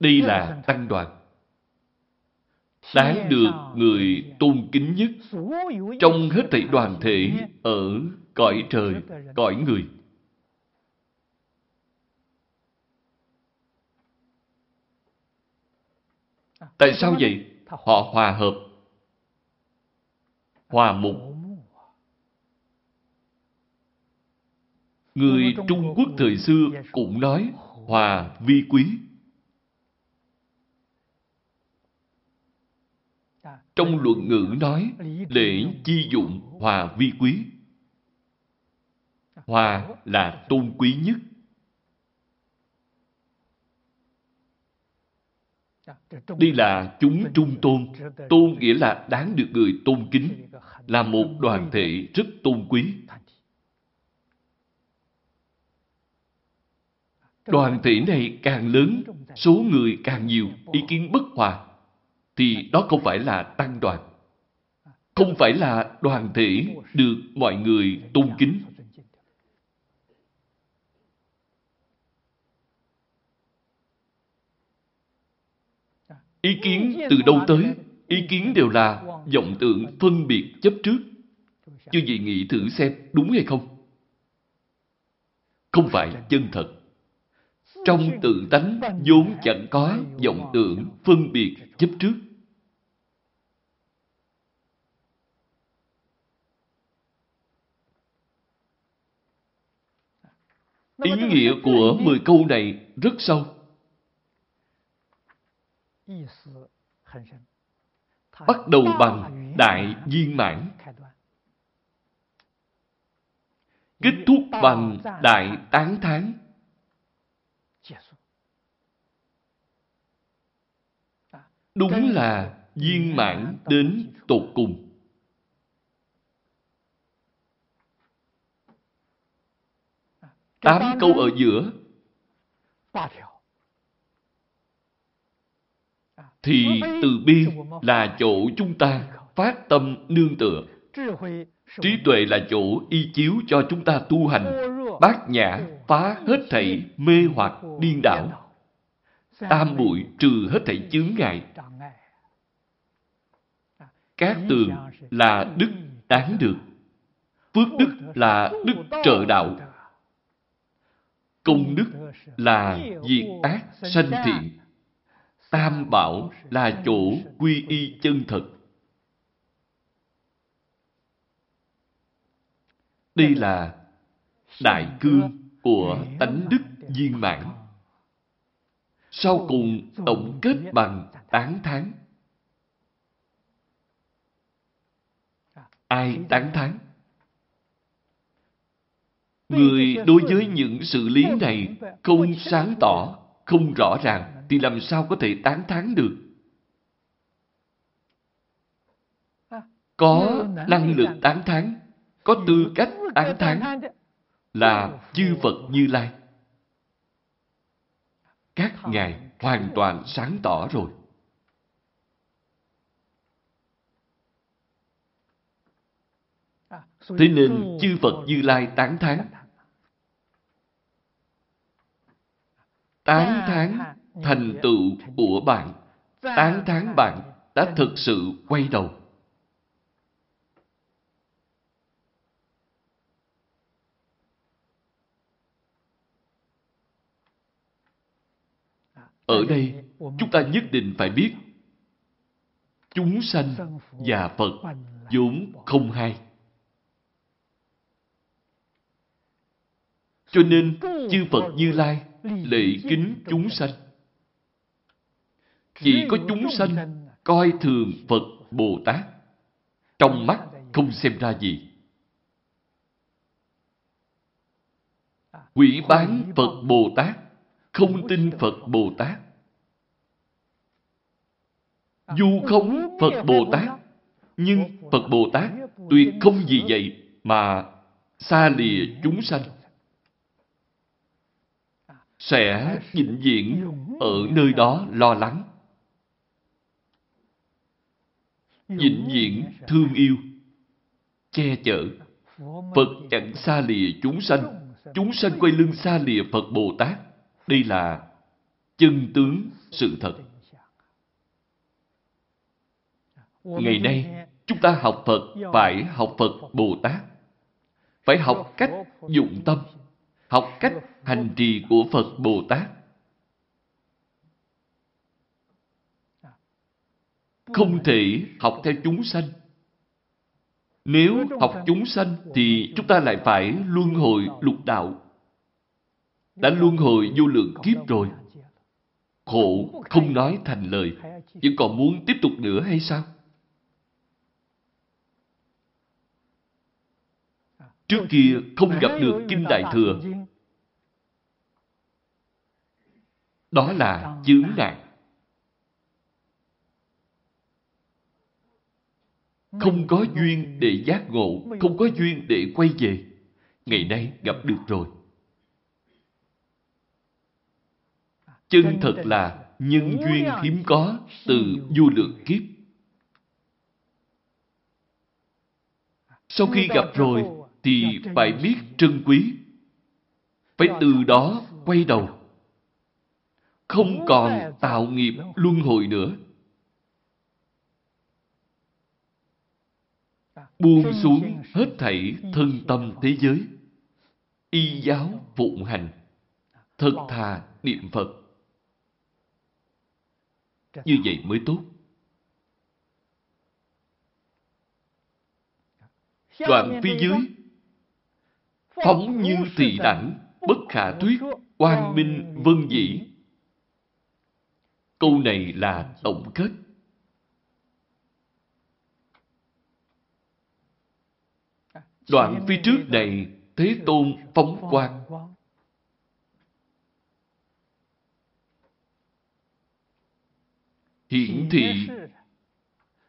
Đây là tăng đoàn. Đáng được người tôn kính nhất trong hết thảy đoàn thể ở cõi trời, cõi người. Tại sao vậy? Họ hòa hợp. Hòa mục. Người Trung Quốc thời xưa cũng nói hòa vi quý. Trong luận ngữ nói lễ chi dụng hòa vi quý. Hòa là tôn quý nhất. Đây là chúng trung tôn. Tôn nghĩa là đáng được người tôn kính, là một đoàn thể rất tôn quý. Đoàn thể này càng lớn, số người càng nhiều, ý kiến bất hòa, thì đó không phải là tăng đoàn. Không phải là đoàn thể được mọi người tôn kính. Ý kiến từ đâu tới? Ý kiến đều là vọng tưởng phân biệt chấp trước. Chứ gì nghĩ thử xem đúng hay không? Không phải chân thật. Trong tự tánh vốn chẳng có vọng tưởng phân biệt chấp trước. Ý nghĩa của 10 câu này rất sâu. Bắt đầu bằng đại viên mãn. Kết thúc bằng đại tán thán. Đúng là viên mãn đến tột cùng. Tám câu ở giữa thì từ bi là chỗ chúng ta phát tâm nương tựa. Trí tuệ là chỗ y chiếu cho chúng ta tu hành, bát nhã phá hết thảy mê hoặc điên đảo. Tam bụi trừ hết thảy chướng ngại. các tường là đức đáng được. Phước đức là đức trợ đạo. Công đức là diệt ác sanh thiện. Tam bảo là chỗ quy y chân thật. Đây là đại cương của tánh đức viên mãn. Sau cùng tổng kết bằng tán thán. Ai tán thán? Người đối với những sự lý này không sáng tỏ, không rõ ràng, thì làm sao có thể tán thán được? Có năng lực tán thán, có tư cách tán thán là chư Phật Như Lai. Các ngài hoàn toàn sáng tỏ rồi. Thế nên chư Phật Như Lai tán thán. Tán thán thành tựu của bạn. Tán thán bạn đã thực sự quay đầu. Ở đây, chúng ta nhất định phải biết chúng sanh và Phật vốn không hai. Cho nên, chư Phật Như Lai lệ kính chúng sanh. Chỉ có chúng sanh coi thường Phật Bồ Tát. Trong mắt không xem ra gì. Quỷ bán Phật Bồ Tát, không tin Phật Bồ Tát. Dù không Phật Bồ Tát, nhưng Phật Bồ Tát tuyệt không vì vậy mà xa lìa chúng sanh sẽ vĩnh viễn ở nơi đó lo lắng. Vĩnh viễn thương yêu, che chở. Phật chẳng xa lìa chúng sanh, chúng sanh quay lưng xa lìa Phật Bồ Tát. Đây là chân tướng sự thật. Ngày nay, chúng ta học Phật phải học Phật Bồ Tát. Phải học cách dụng tâm, học cách hành trì của Phật Bồ Tát. Không thể học theo chúng sanh. Nếu học chúng sanh thì chúng ta lại phải luân hồi lục đạo. Đã luân hồi vô lượng kiếp rồi. Khổ không nói thành lời, vẫn còn muốn tiếp tục nữa hay sao? Trước kia không gặp được Kinh Đại Thừa Đó là chướng ngại. Không có duyên để giác ngộ, không có duyên để quay về. Ngày nay gặp được rồi. Chân thật là nhân duyên hiếm có từ vô lượng kiếp. Sau khi gặp rồi thì phải biết trân quý. Phải từ đó quay đầu không còn tạo nghiệp luân hồi nữa. Buông xuống hết thảy thân tâm thế giới. Y giáo phụng hành. Thật thà niệm Phật. Như vậy mới tốt. Đoạn phía dưới Phóng như thị đẳng Bất khả thuyết Quang minh vân dĩ Câu này là tổng kết. Đoạn phía trước này, Thế Tôn phóng quang. Hiển thị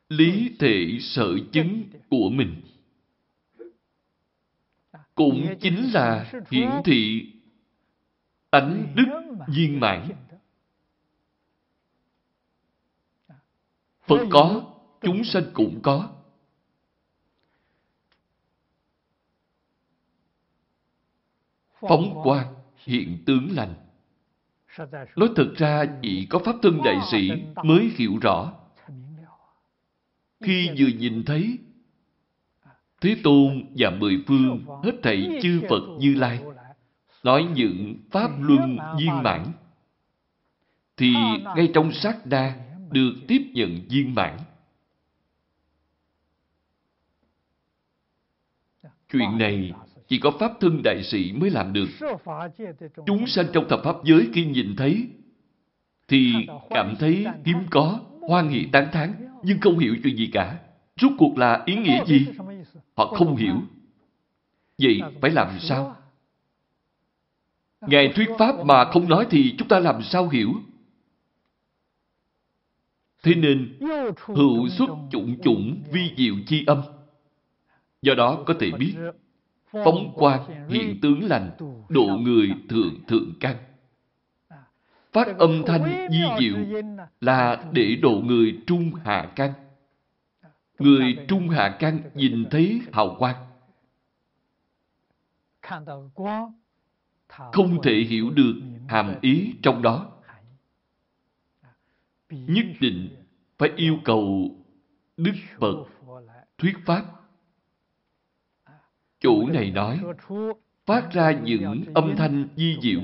lý thể sở chứng của mình. Cũng chính là hiển thị tánh đức viên mãn Phật có, chúng sanh cũng có. Phóng quang, hiện tướng lành. Nói thật ra chỉ có Pháp Thân Đại Sĩ mới hiểu rõ. Khi vừa nhìn thấy Thế Tôn và mười phương hết thảy chư Phật Như Lai nói những Pháp Luân viên mãn thì ngay trong sát đa được tiếp nhận viên mãn. Chuyện này chỉ có Pháp thân đại sĩ mới làm được. Chúng sanh trong thập Pháp giới khi nhìn thấy thì cảm thấy hiếm có, hoan nghị tán thán nhưng không hiểu chuyện gì cả. Rốt cuộc là ý nghĩa gì? Họ không hiểu. Vậy phải làm sao? Ngài thuyết Pháp mà không nói thì chúng ta làm sao hiểu? Thế nên, hữu xuất chủng chủng vi diệu chi âm. Do đó có thể biết, phóng quang hiện tướng lành, độ người thượng thượng căn. Phát âm thanh di diệu là để độ người trung hạ căn. Người trung hạ căn nhìn thấy hào quang. Không thể hiểu được hàm ý trong đó. Nhất định phải yêu cầu Đức Phật thuyết Pháp. Chủ này nói, phát ra những âm thanh di diệu.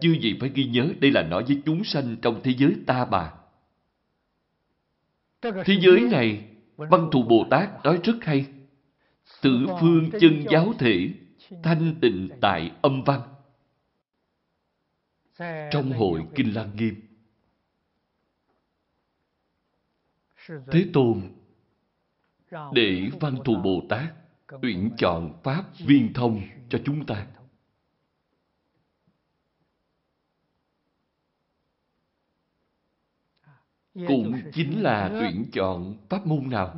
Chư gì phải ghi nhớ đây là nói với chúng sanh trong thế giới ta bà. Thế giới này, Văn Thù Bồ Tát nói rất hay. Tử phương chân giáo thể, thanh tịnh tại âm văn. Trong hội Kinh Lăng Nghiêm, Thế Tôn để Văn Thù Bồ Tát tuyển chọn Pháp viên thông cho chúng ta. Cũng chính là tuyển chọn pháp môn nào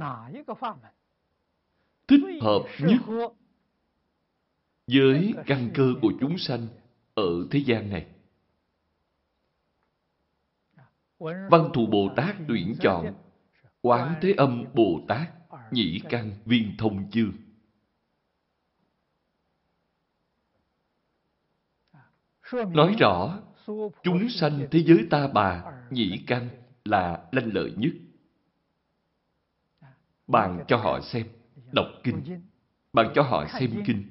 thích hợp nhất với căn cơ của chúng sanh ở thế gian này. Văn thù Bồ Tát tuyển chọn Quán Thế Âm Bồ Tát Nhĩ Căn Viên Thông Chương. Nói rõ, chúng sanh thế giới ta bà, nhĩ căn là lanh lợi nhất. Bạn cho họ xem, đọc kinh. Bạn cho họ xem kinh.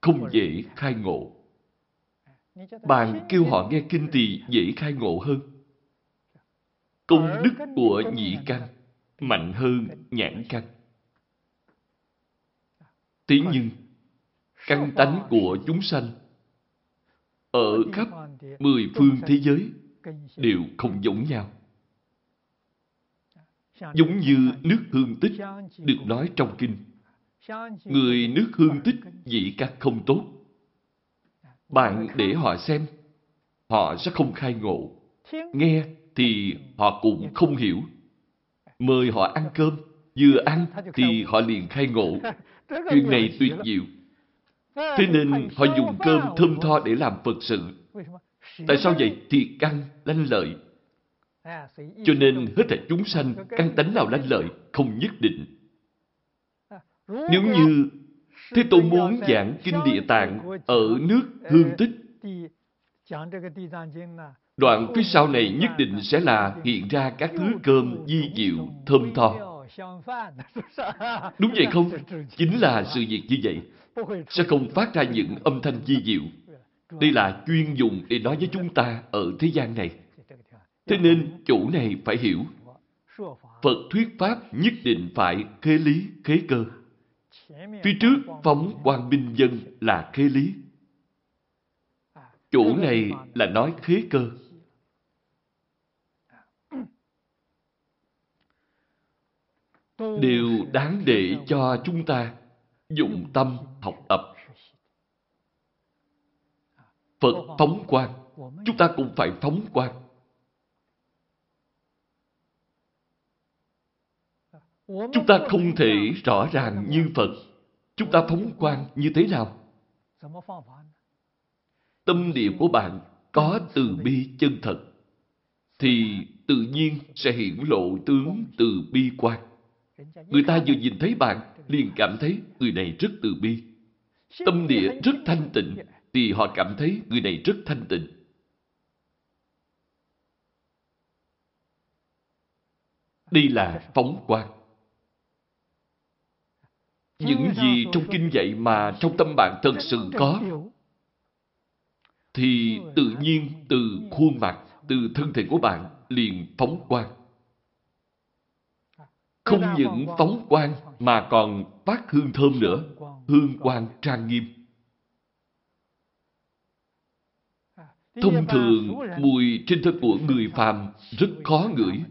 Không dễ khai ngộ. Bạn kêu họ nghe kinh thì dễ khai ngộ hơn. Công đức của nhị căn mạnh hơn nhãn căn. Thế nhưng, căn tánh của chúng sanh ở khắp mười phương thế giới đều không giống nhau. Giống như nước hương tích được nói trong kinh. Người nước hương tích dị các không tốt. Bạn để họ xem, họ sẽ không khai ngộ. Nghe thì họ cũng không hiểu. Mời họ ăn cơm, vừa ăn thì họ liền khai ngộ. Chuyện này tuyệt diệu. Thế nên họ dùng cơm thơm tho để làm Phật sự. Tại sao vậy? Thì căn, lanh lợi. Cho nên hết thảy chúng sanh, căn tánh nào lanh lợi, không nhất định. Nếu như Thế Tôn muốn giảng Kinh Địa Tạng ở nước Hương Tích, đoạn phía sau này nhất định sẽ là hiện ra các thứ cơm di diệu, thơm tho. Đúng vậy không? Chính là sự việc như vậy. Sẽ không phát ra những âm thanh di diệu. Đây là chuyên dùng để nói với chúng ta ở thế gian này. Thế nên chủ này phải hiểu. Phật thuyết Pháp nhất định phải khế lý, khế cơ. Phía trước phóng quang binh dân là khế lý. Chủ này là nói khế cơ. Đều đáng để cho chúng ta dụng tâm học tập. Phật phóng quang, chúng ta cũng phải phóng quang. Chúng ta không thể rõ ràng như Phật. Chúng ta phóng quang như thế nào? Tâm địa của bạn có từ bi chân thật, thì tự nhiên sẽ hiển lộ tướng từ bi quang. Người ta vừa nhìn thấy bạn, liền cảm thấy người này rất từ bi. Tâm địa rất thanh tịnh, thì họ cảm thấy người này rất thanh tịnh. Đây là phóng quang. Những gì trong kinh dạy mà trong tâm bạn thật sự có, thì tự nhiên từ khuôn mặt, từ thân thể của bạn liền phóng quang. Không những phóng quang mà còn phát hương thơm nữa, hương quang trang nghiêm. Thông thường, mùi trên thân của người phàm rất khó ngửi.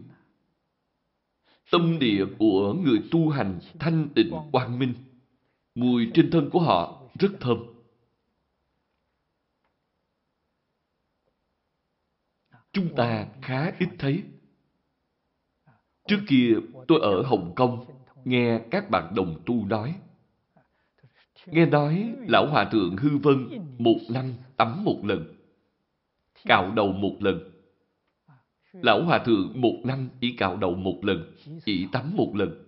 Tâm địa của người tu hành thanh tịnh quang minh. Mùi trên thân của họ rất thơm. Chúng ta khá ít thấy. Trước kia tôi ở Hồng Kông nghe các bạn đồng tu nói. Nghe nói Lão Hòa Thượng Hư Vân một năm tắm một lần cạo đầu một lần. Lão Hòa Thượng một năm chỉ cạo đầu một lần, chỉ tắm một lần.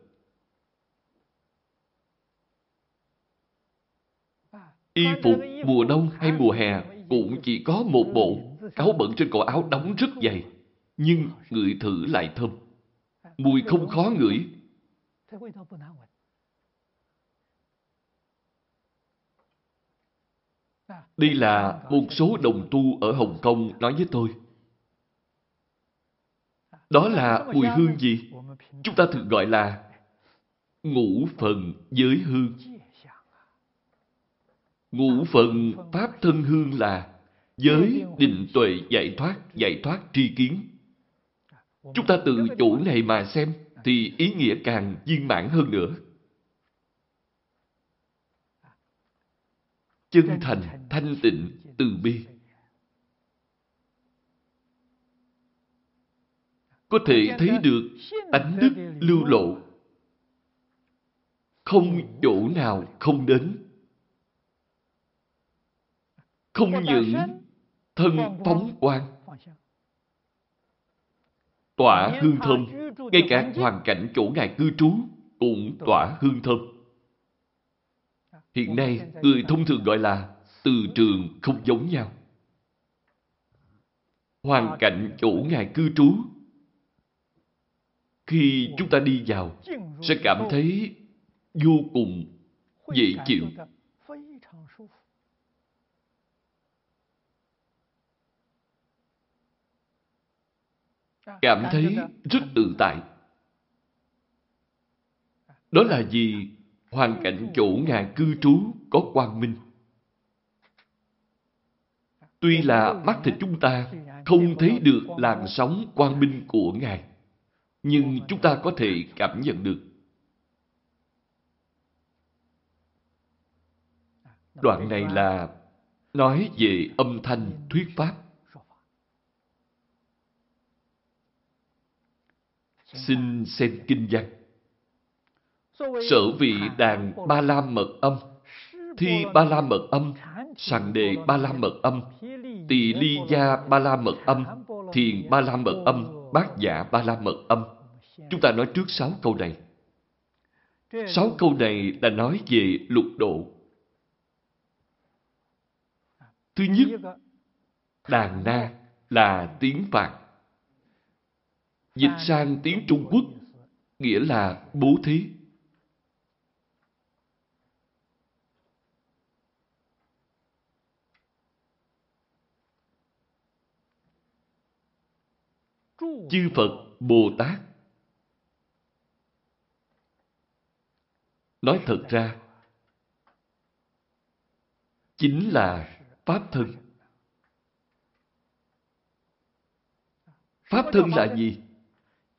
Y phục mùa đông hay mùa hè cũng chỉ có một bộ, áo bẩn trên cổ áo đóng rất dày, nhưng người thử lại thơm. Mùi không khó ngửi. Đây là một số đồng tu ở Hồng Kông nói với tôi. Đó là mùi hương gì? Chúng ta thường gọi là ngũ phần giới hương. Ngũ phần Pháp thân hương là giới, định tuệ, giải thoát, giải thoát tri kiến. Chúng ta từ chỗ này mà xem thì ý nghĩa càng viên mãn hơn nữa. chân thành, thanh tịnh, từ bi. Có thể thấy được ánh đức lưu lộ. Không chỗ nào không đến. Không những thân phóng quang, tỏa hương thơm, ngay cả hoàn cảnh chỗ ngài cư trú cũng tỏa hương thơm. Hiện nay, người thông thường gọi là từ trường không giống nhau. Hoàn cảnh chỗ Ngài cư trú. Khi chúng ta đi vào, sẽ cảm thấy vô cùng dễ chịu. Cảm thấy rất tự tại. Đó là vì hoàn cảnh chỗ ngài cư trú có quang minh. Tuy là mắt thịt chúng ta không thấy được làn sóng quang minh của Ngài, nhưng chúng ta có thể cảm nhận được. Đoạn này là nói về âm thanh thuyết pháp. Xin xem kinh văn. Sở vị đàn ba la mật âm, thi ba la mật âm, sằng đề ba la mật âm, tỳ ly gia ba la mật âm, thiền ba la mật âm, bát giả ba la mật âm. Chúng ta nói trước sáu câu này. Sáu câu này là nói về lục độ. Thứ nhất, đàn na là tiếng Phạn. Dịch sang tiếng Trung Quốc nghĩa là bố thí. chư Phật Bồ Tát. Nói thật ra, chính là Pháp thân. Pháp thân là gì?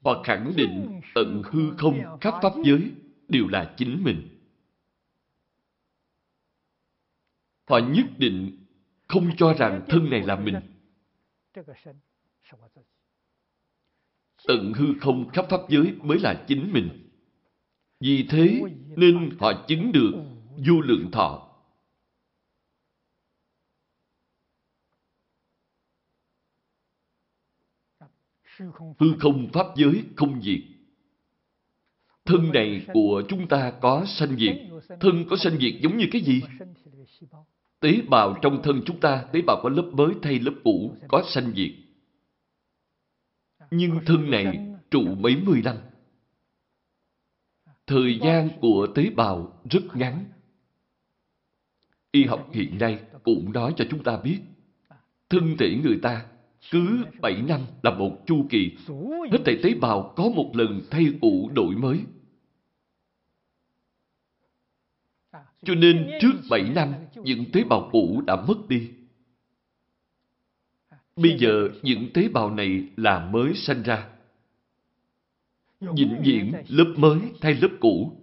Họ khẳng định tận hư không khắp Pháp giới đều là chính mình. Họ nhất định không cho rằng thân này là mình tận hư không khắp pháp giới mới là chính mình. Vì thế nên họ chứng được vô lượng thọ. Hư không pháp giới không diệt. Thân này của chúng ta có sanh diệt. Thân có sanh diệt giống như cái gì? Tế bào trong thân chúng ta, tế bào có lớp mới thay lớp cũ, có sanh diệt nhưng thân này trụ mấy mươi năm, Thời gian của tế bào rất ngắn. Y học hiện nay cũng nói cho chúng ta biết, thân thể người ta cứ 7 năm là một chu kỳ. Hết thảy tế bào có một lần thay cũ đổi mới. Cho nên trước 7 năm, những tế bào cũ đã mất đi. Bây giờ những tế bào này là mới sanh ra. Vĩnh viễn lớp mới thay lớp cũ.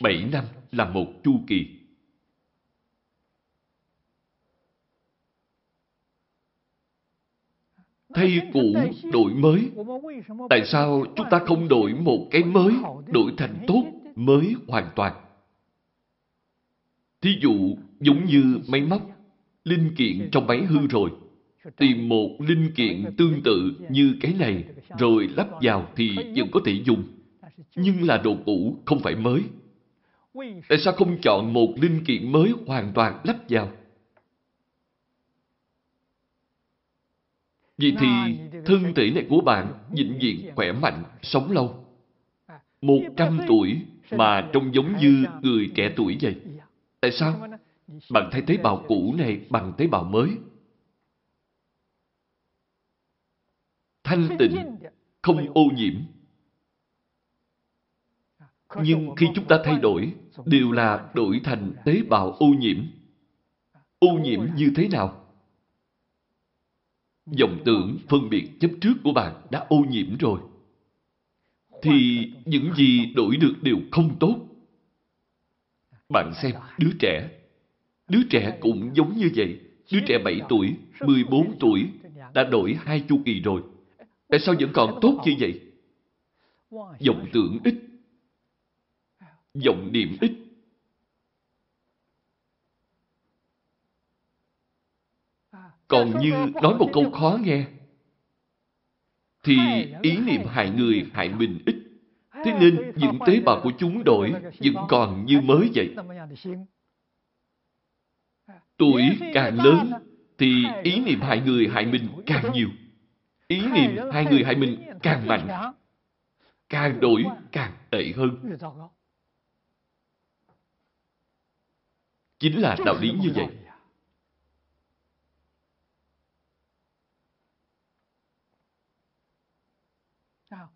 7 năm là một chu kỳ. Thay cũ đổi mới. Tại sao chúng ta không đổi một cái mới, đổi thành tốt, mới hoàn toàn? Thí dụ, giống như máy móc, linh kiện trong máy hư rồi. Tìm một linh kiện tương tự như cái này, rồi lắp vào thì vẫn có thể dùng. Nhưng là đồ cũ, không phải mới. Tại sao không chọn một linh kiện mới hoàn toàn lắp vào? Vì thì thân thể này của bạn vĩnh viễn khỏe mạnh, sống lâu. Một trăm tuổi mà trông giống như người trẻ tuổi vậy. Tại sao? Bạn thay tế bào cũ này bằng tế bào mới. Thanh tịnh, không ô nhiễm. Nhưng khi chúng ta thay đổi, đều là đổi thành tế bào ô nhiễm. Ô nhiễm như thế nào? Dòng tưởng phân biệt chấp trước của bạn đã ô nhiễm rồi. Thì những gì đổi được đều không tốt. Bạn xem, đứa trẻ. Đứa trẻ cũng giống như vậy. Đứa trẻ 7 tuổi, 14 tuổi đã đổi hai chu kỳ rồi. Tại sao vẫn còn tốt như vậy? Dòng tưởng ít. dòng niệm ít. Còn như nói một câu khó nghe, thì ý niệm hại người hại mình ít. Thế nên những tế bào của chúng đổi vẫn còn như mới vậy. Tuổi càng lớn thì ý niệm hại người hại mình càng nhiều. Ý niệm hại người hại mình càng mạnh. Càng đổi càng tệ hơn. Chính là đạo lý như vậy.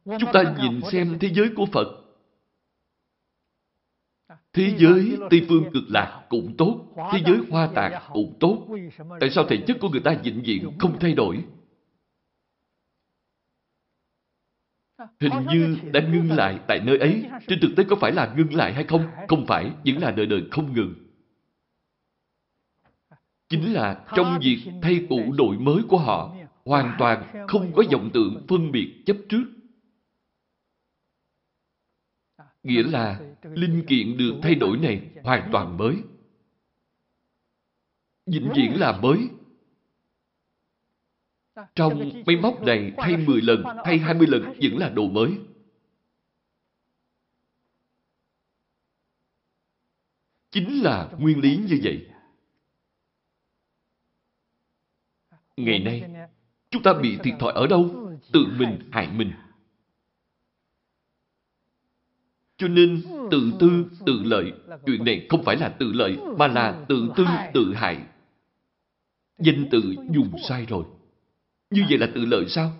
Chúng ta nhìn xem thế giới của Phật. Thế giới Tây Phương cực lạc cũng tốt, thế giới Hoa Tạng cũng tốt. Tại sao thể chất của người ta vĩnh viễn không thay đổi? Hình như đã ngưng lại tại nơi ấy. Trên thực tế có phải là ngưng lại hay không? Không phải, vẫn là đời đời không ngừng. Chính là trong việc thay cũ đổi mới của họ, hoàn toàn không có vọng tượng phân biệt chấp trước. Nghĩa là linh kiện được thay đổi này hoàn toàn mới. Vĩnh viễn là mới. Trong máy móc này thay 10 lần, thay 20 lần vẫn là đồ mới. Chính là nguyên lý như vậy. Ngày nay, chúng ta bị thiệt thòi ở đâu? Tự mình hại mình. Cho nên tự tư, tự lợi, chuyện này không phải là tự lợi, mà là tự tư, tự hại. Danh tự dùng sai rồi. Như vậy là tự lợi sao?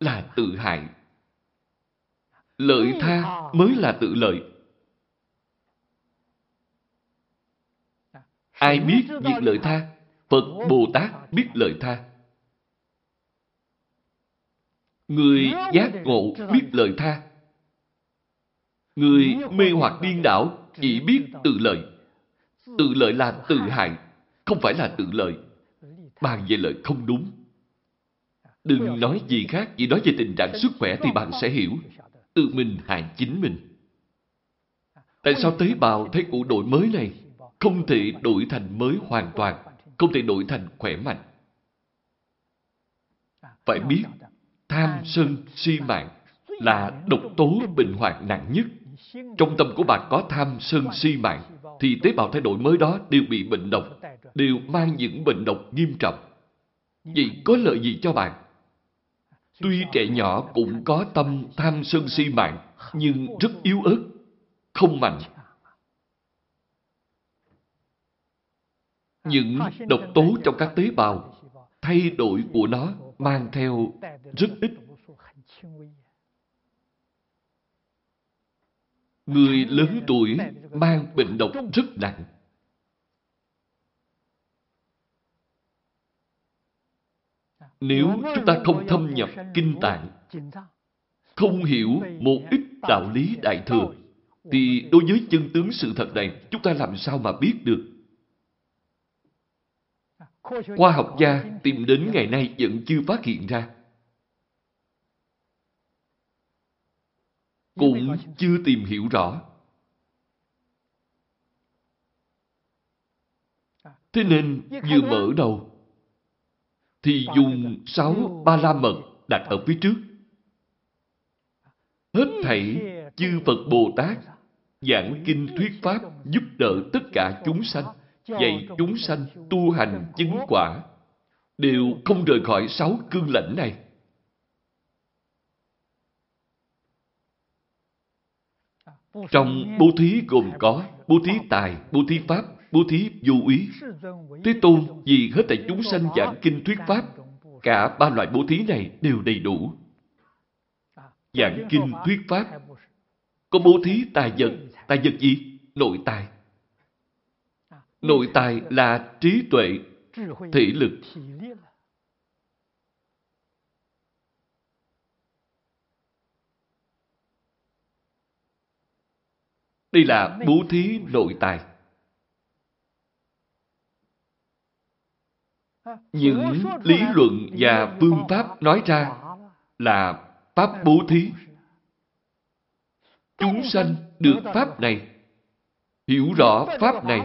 Là tự hại. Lợi tha mới là tự lợi. Ai biết việc lợi tha? Phật Bồ Tát biết lợi tha. Người giác ngộ biết lợi tha. Người mê hoặc điên đảo chỉ biết tự lợi. Tự lợi là tự hại, không phải là tự lợi. Bàn về lợi không đúng. Đừng nói gì khác, chỉ nói về tình trạng sức khỏe thì bạn sẽ hiểu. Tự mình hại chính mình. Tại sao tế bào thấy cụ đổi mới này không thể đổi thành mới hoàn toàn, không thể đổi thành khỏe mạnh? Phải biết, tham sân si mạng là độc tố bệnh hoạn nặng nhất. Trong tâm của bạn có tham sân si mạng, thì tế bào thay đổi mới đó đều bị bệnh độc, đều mang những bệnh độc nghiêm trọng. Vậy có lợi gì cho bạn? Tuy trẻ nhỏ cũng có tâm tham sân si mạng, nhưng rất yếu ớt, không mạnh. Những độc tố trong các tế bào, thay đổi của nó mang theo rất ít. Người lớn tuổi mang bệnh độc rất nặng. Nếu chúng ta không thâm nhập kinh tạng, không hiểu một ít đạo lý đại thừa, thì đối với chân tướng sự thật này, chúng ta làm sao mà biết được? Khoa học gia tìm đến ngày nay vẫn chưa phát hiện ra. Cũng chưa tìm hiểu rõ. Thế nên vừa mở đầu thì dùng sáu ba la mật đặt ở phía trước. Hết thảy chư Phật Bồ Tát giảng kinh thuyết pháp giúp đỡ tất cả chúng sanh, dạy chúng sanh tu hành chứng quả, đều không rời khỏi sáu cương lãnh này. Trong bố thí gồm có bố thí tài, bố thí pháp, bố thí vô úy. Thế Tôn vì hết tại chúng sanh giảng kinh thuyết pháp, cả ba loại bố thí này đều đầy đủ. Giảng kinh thuyết pháp, có bố thí tài vật, tài vật gì? Nội tài. Nội tài là trí tuệ, thể lực. Đây là bố thí nội tài. Những lý luận và phương pháp nói ra là pháp bố thí. Chúng sanh được pháp này, hiểu rõ pháp này,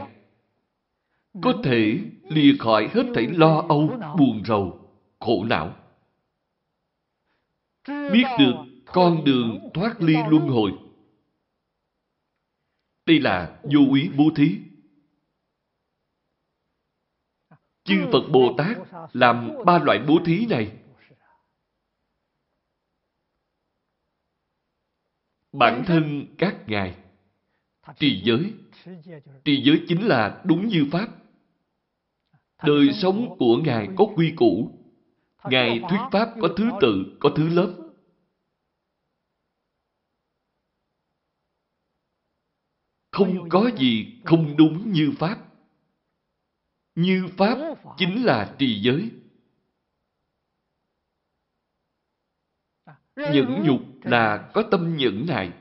có thể lìa khỏi hết thảy lo âu, buồn rầu, khổ não. Biết được con đường thoát ly luân hồi. Đây là vô úy bố thí. Chư Phật Bồ Tát làm ba loại bố thí này. Bản thân các ngài trì giới. Trì giới chính là đúng như Pháp. Đời sống của Ngài có quy củ. Ngài thuyết Pháp có thứ tự, có thứ lớp. Không có gì không đúng như Pháp. Như Pháp chính là trì giới. Nhẫn nhục là có tâm nhẫn nại.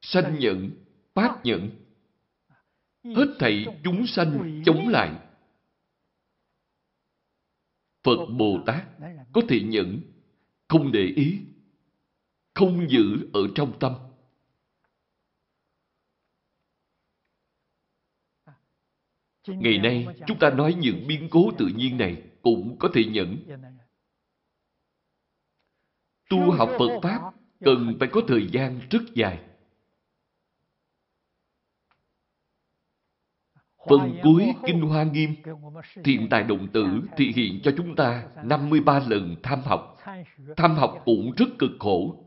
Sanh nhẫn, pháp nhẫn. Hết thảy chúng sanh chống lại. Phật Bồ Tát có thể nhẫn, không để ý, không giữ ở trong tâm. Ngày nay, chúng ta nói những biến cố tự nhiên này cũng có thể nhẫn. Tu học Phật Pháp cần phải có thời gian rất dài. Phần cuối Kinh Hoa Nghiêm, thiện tài động tử thì hiện cho chúng ta 53 lần tham học. Tham học cũng rất cực khổ.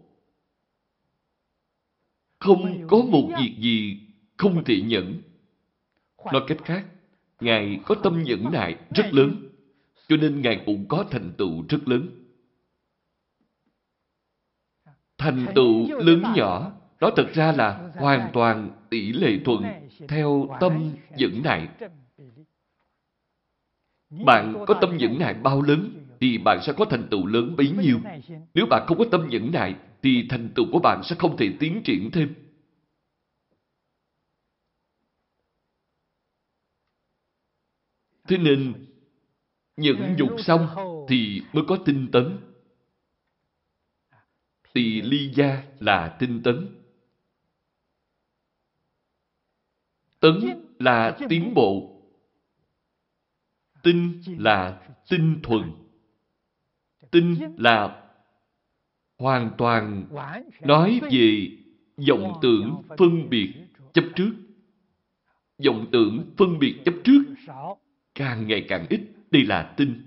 Không có một việc gì không thể nhẫn. Nói cách khác, Ngài có tâm nhẫn nại rất lớn, cho nên Ngài cũng có thành tựu rất lớn. Thành tựu lớn nhỏ, đó thật ra là hoàn toàn tỷ lệ thuận theo tâm nhẫn nại. Bạn có tâm nhẫn nại bao lớn, thì bạn sẽ có thành tựu lớn bấy nhiêu. Nếu bạn không có tâm nhẫn nại, thì thành tựu của bạn sẽ không thể tiến triển thêm. Thế nên, nhẫn nhục xong thì mới có tinh tấn. Tỳ ly gia là tinh tấn. Tấn là tiến bộ. Tinh là tinh thuần. Tinh là hoàn toàn nói về vọng tưởng phân biệt chấp trước. vọng tưởng, phân biệt chấp trước càng ngày càng ít. Đây là tinh.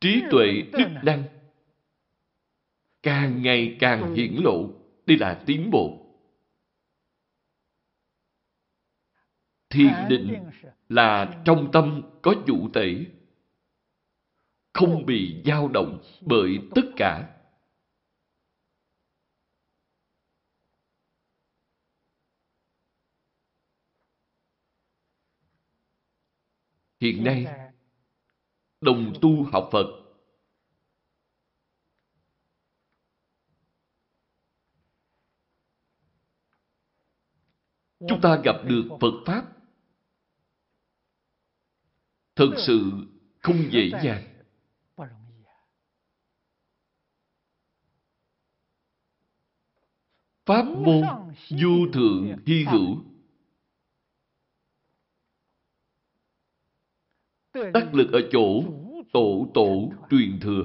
Trí tuệ, đức năng càng ngày càng hiển lộ. Đây là tiến bộ. Thiền định là trong tâm có chủ tể, không bị dao động bởi tất cả. Hiện nay, đồng tu học Phật chúng ta gặp được Phật Pháp. Thật sự không dễ dàng. Pháp môn du thượng hy hữu. Đắc lực ở chỗ tổ tổ truyền thừa.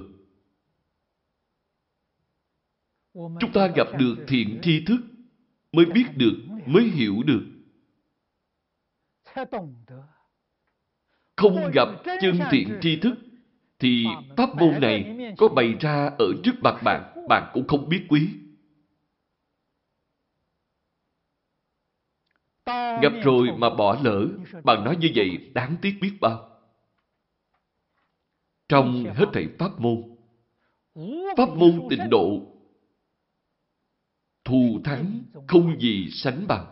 Chúng ta gặp được thiện tri thức mới biết được mới hiểu được. Không gặp chân thiện tri thức thì pháp môn này có bày ra ở trước mặt bạn, bạn cũng không biết quý. Gặp rồi mà bỏ lỡ, bạn nói như vậy đáng tiếc biết bao. Trong hết thảy pháp môn, pháp môn tịnh độ thù thắng không gì sánh bằng.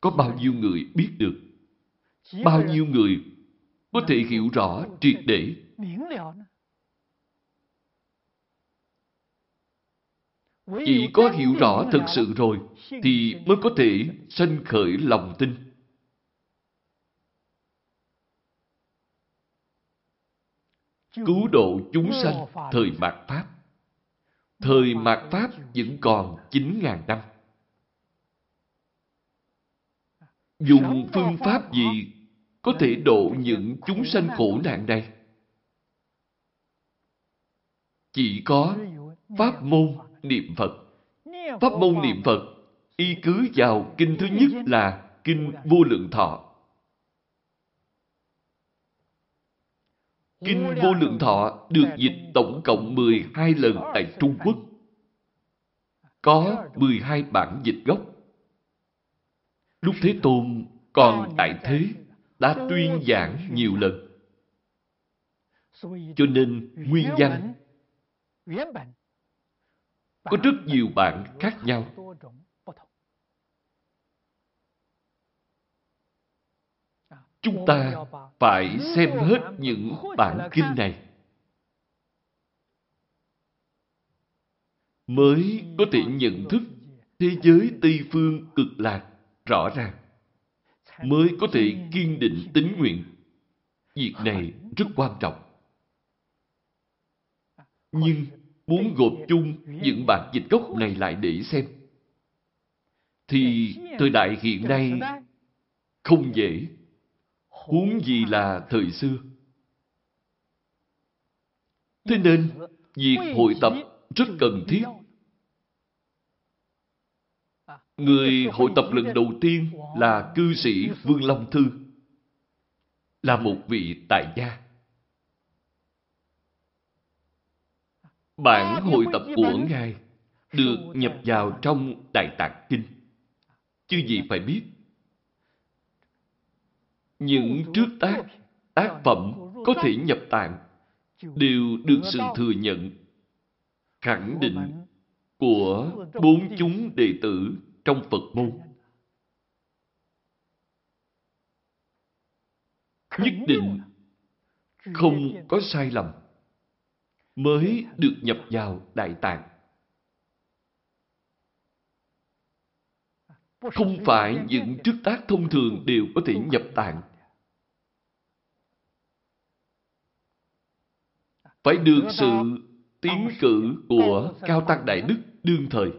Có bao nhiêu người biết được? Bao nhiêu người có thể hiểu rõ triệt để? Chỉ có hiểu rõ thật sự rồi thì mới có thể sanh khởi lòng tin. cứu độ chúng sanh thời mạt Pháp. Thời mạt Pháp vẫn còn 9.000 năm. Dùng phương pháp gì có thể độ những chúng sanh khổ nạn này? Chỉ có Pháp môn niệm Phật. Pháp môn niệm Phật y cứ vào kinh thứ nhất là Kinh Vô Lượng Thọ Kinh Vô Lượng Thọ được dịch tổng cộng 12 lần tại Trung Quốc. Có 12 bản dịch gốc. Lúc Thế Tôn còn tại thế đã tuyên giảng nhiều lần. Cho nên nguyên văn có rất nhiều bản khác nhau Chúng ta phải xem hết những bản kinh này mới có thể nhận thức thế giới Tây Phương cực lạc rõ ràng, mới có thể kiên định tính nguyện. Việc này rất quan trọng. Nhưng muốn gộp chung những bản dịch gốc này lại để xem, thì thời đại hiện nay không dễ huống gì là thời xưa. Thế nên, việc hội tập rất cần thiết. Người hội tập lần đầu tiên là cư sĩ Vương Long Thư, là một vị tại gia. Bản hội tập của Ngài được nhập vào trong Đại Tạng Kinh. Chứ gì phải biết, những trước tác, tác phẩm có thể nhập tạng đều được sự thừa nhận, khẳng định của bốn chúng đệ tử trong Phật môn. Nhất định không có sai lầm mới được nhập vào Đại Tạng. Không phải những trước tác thông thường đều có thể nhập tạng. phải được sự tiến cử của cao tăng đại đức đương thời.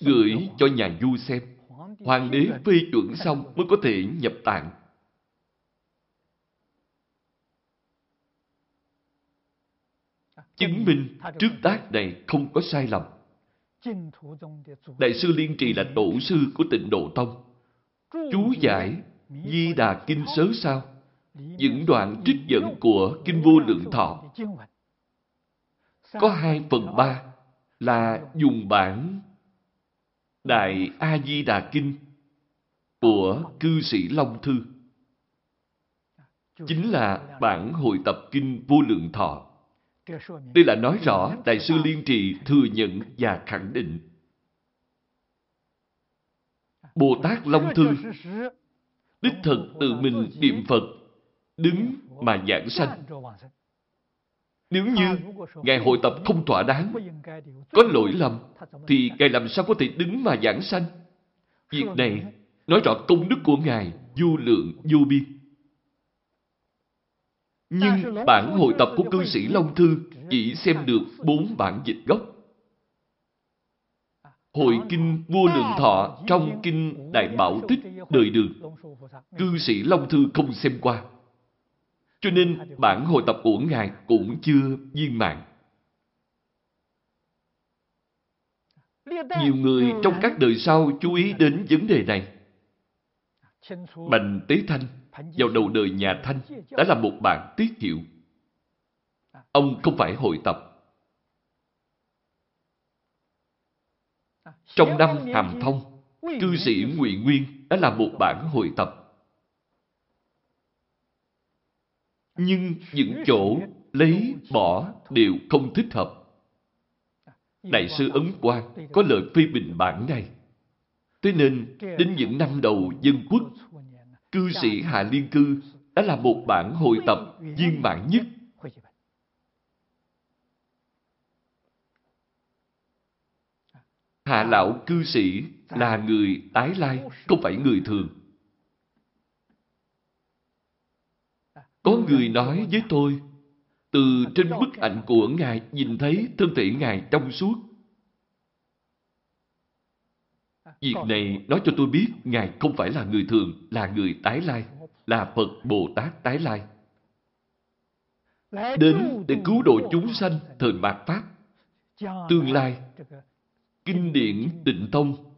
Gửi cho nhà du xem. Hoàng đế phê chuẩn xong mới có thể nhập tạng. Chứng minh trước tác này không có sai lầm. Đại sư liên trì là tổ sư của tịnh độ tông. Chú giải Di Đà Kinh Sớ Sao những đoạn trích dẫn của Kinh Vô Lượng Thọ có hai phần ba là dùng bản Đại A Di Đà Kinh của cư sĩ Long Thư. Chính là bản hội tập kinh Vô Lượng Thọ. Đây là nói rõ Đại sư Liên Trì thừa nhận và khẳng định. Bồ Tát Long Thư đích thực tự mình niệm Phật, đứng mà giảng sanh. Nếu như Ngài hội tập không thỏa đáng, có lỗi lầm, thì Ngài làm sao có thể đứng mà giảng sanh? Việc này nói rõ công đức của Ngài vô lượng vô biên. Nhưng bản hội tập của cư sĩ Long Thư chỉ xem được bốn bản dịch gốc. Hội kinh vô lượng thọ trong kinh Đại Bảo Tích đời đường. Cư sĩ Long Thư không xem qua. Cho nên bản hội tập của Ngài cũng chưa viên mãn. Nhiều người trong các đời sau chú ý đến vấn đề này. Bành Tế Thanh vào đầu đời nhà Thanh đã là một bản tiết hiệu. Ông không phải hội tập. Trong năm Hàm Thông, cư sĩ Ngụy Nguyên đã làm một bản hội tập. Nhưng những chỗ lấy bỏ đều không thích hợp. Đại sư Ấn Quang có lời phê bình bản này. Thế nên, đến những năm đầu dân quốc, cư sĩ Hạ Liên Cư đã là một bản hội tập viên mãn nhất. Hạ lão cư sĩ là người tái lai, không phải người thường. Có người nói với tôi, từ trên bức ảnh của Ngài nhìn thấy thân thể Ngài trong suốt. Việc này nói cho tôi biết Ngài không phải là người thường, là người tái lai, là Phật Bồ Tát tái lai. Đến để cứu độ chúng sanh thời mạt Pháp. Tương lai, kinh điển định thông,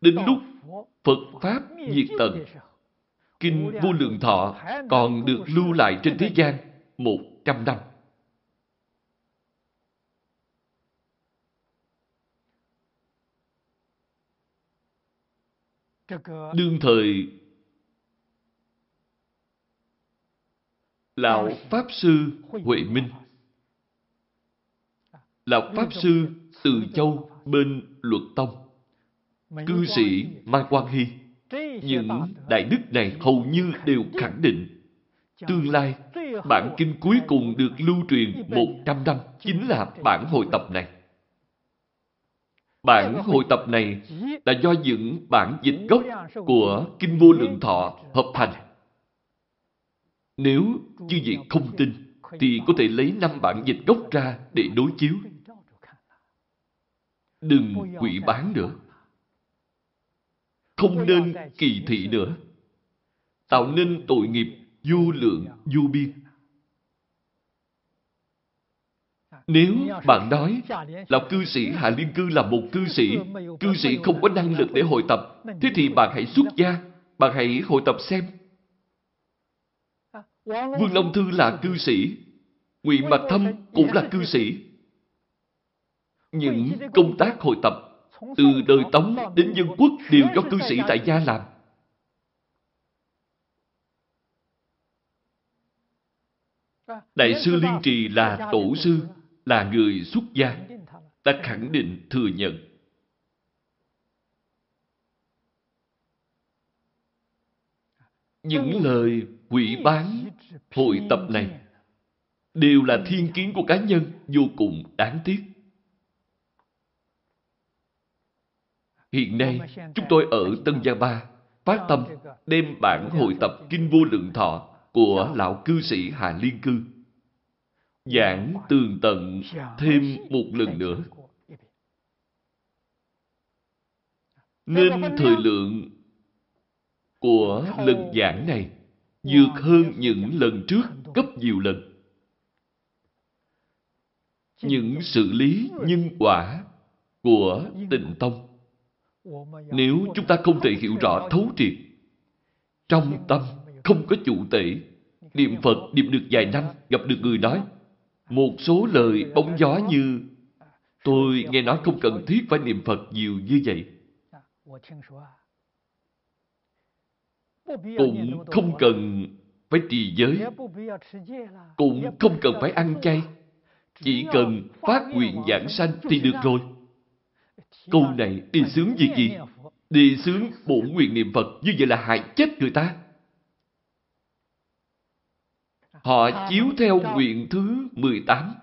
đến lúc Phật Pháp diệt tận, Kinh Vô Lượng Thọ còn được lưu lại trên thế gian một trăm năm. Đương thời Lão Pháp Sư Huệ Minh Lão Pháp Sư Từ Châu bên Luật Tông Cư sĩ Mai Quang Hy những đại đức này hầu như đều khẳng định tương lai bản kinh cuối cùng được lưu truyền một trăm năm chính là bản hội tập này. Bản hội tập này là do những bản dịch gốc của Kinh Vô Lượng Thọ hợp thành. Nếu chư vị không tin, thì có thể lấy năm bản dịch gốc ra để đối chiếu. Đừng quỷ bán nữa. không nên kỳ thị nữa. Tạo nên tội nghiệp vô lượng vô biên. Nếu bạn nói là cư sĩ Hạ Liên Cư là một cư sĩ, cư sĩ không có năng lực để hội tập, thế thì bạn hãy xuất gia, bạn hãy hội tập xem. Vương Long Thư là cư sĩ, Ngụy Mạch Thâm cũng là cư sĩ. Những công tác hội tập từ đời Tống đến dân quốc đều do cư sĩ tại gia làm. Đại sư Liên Trì là tổ sư, là người xuất gia, đã khẳng định thừa nhận. Những lời quỷ bán hội tập này đều là thiên kiến của cá nhân vô cùng đáng tiếc. Hiện nay, chúng tôi ở Tân Gia Ba phát tâm đem bản hội tập Kinh Vô Lượng Thọ của lão cư sĩ Hà Liên Cư giảng tường tận thêm một lần nữa. Nên thời lượng của lần giảng này vượt hơn những lần trước gấp nhiều lần. những xử lý nhân quả của tịnh tông. Nếu chúng ta không thể hiểu rõ thấu triệt, trong tâm không có chủ tể, niệm Phật niệm được vài năm, gặp được người nói, một số lời bóng gió như tôi nghe nói không cần thiết phải niệm Phật nhiều như vậy. Cũng không cần phải trì giới, cũng không cần phải ăn chay, chỉ cần phát nguyện giảng sanh thì được rồi. Câu này đi sướng việc gì? Đi sướng bổn nguyện niệm Phật như vậy là hại chết người ta. Họ chiếu theo nguyện thứ 18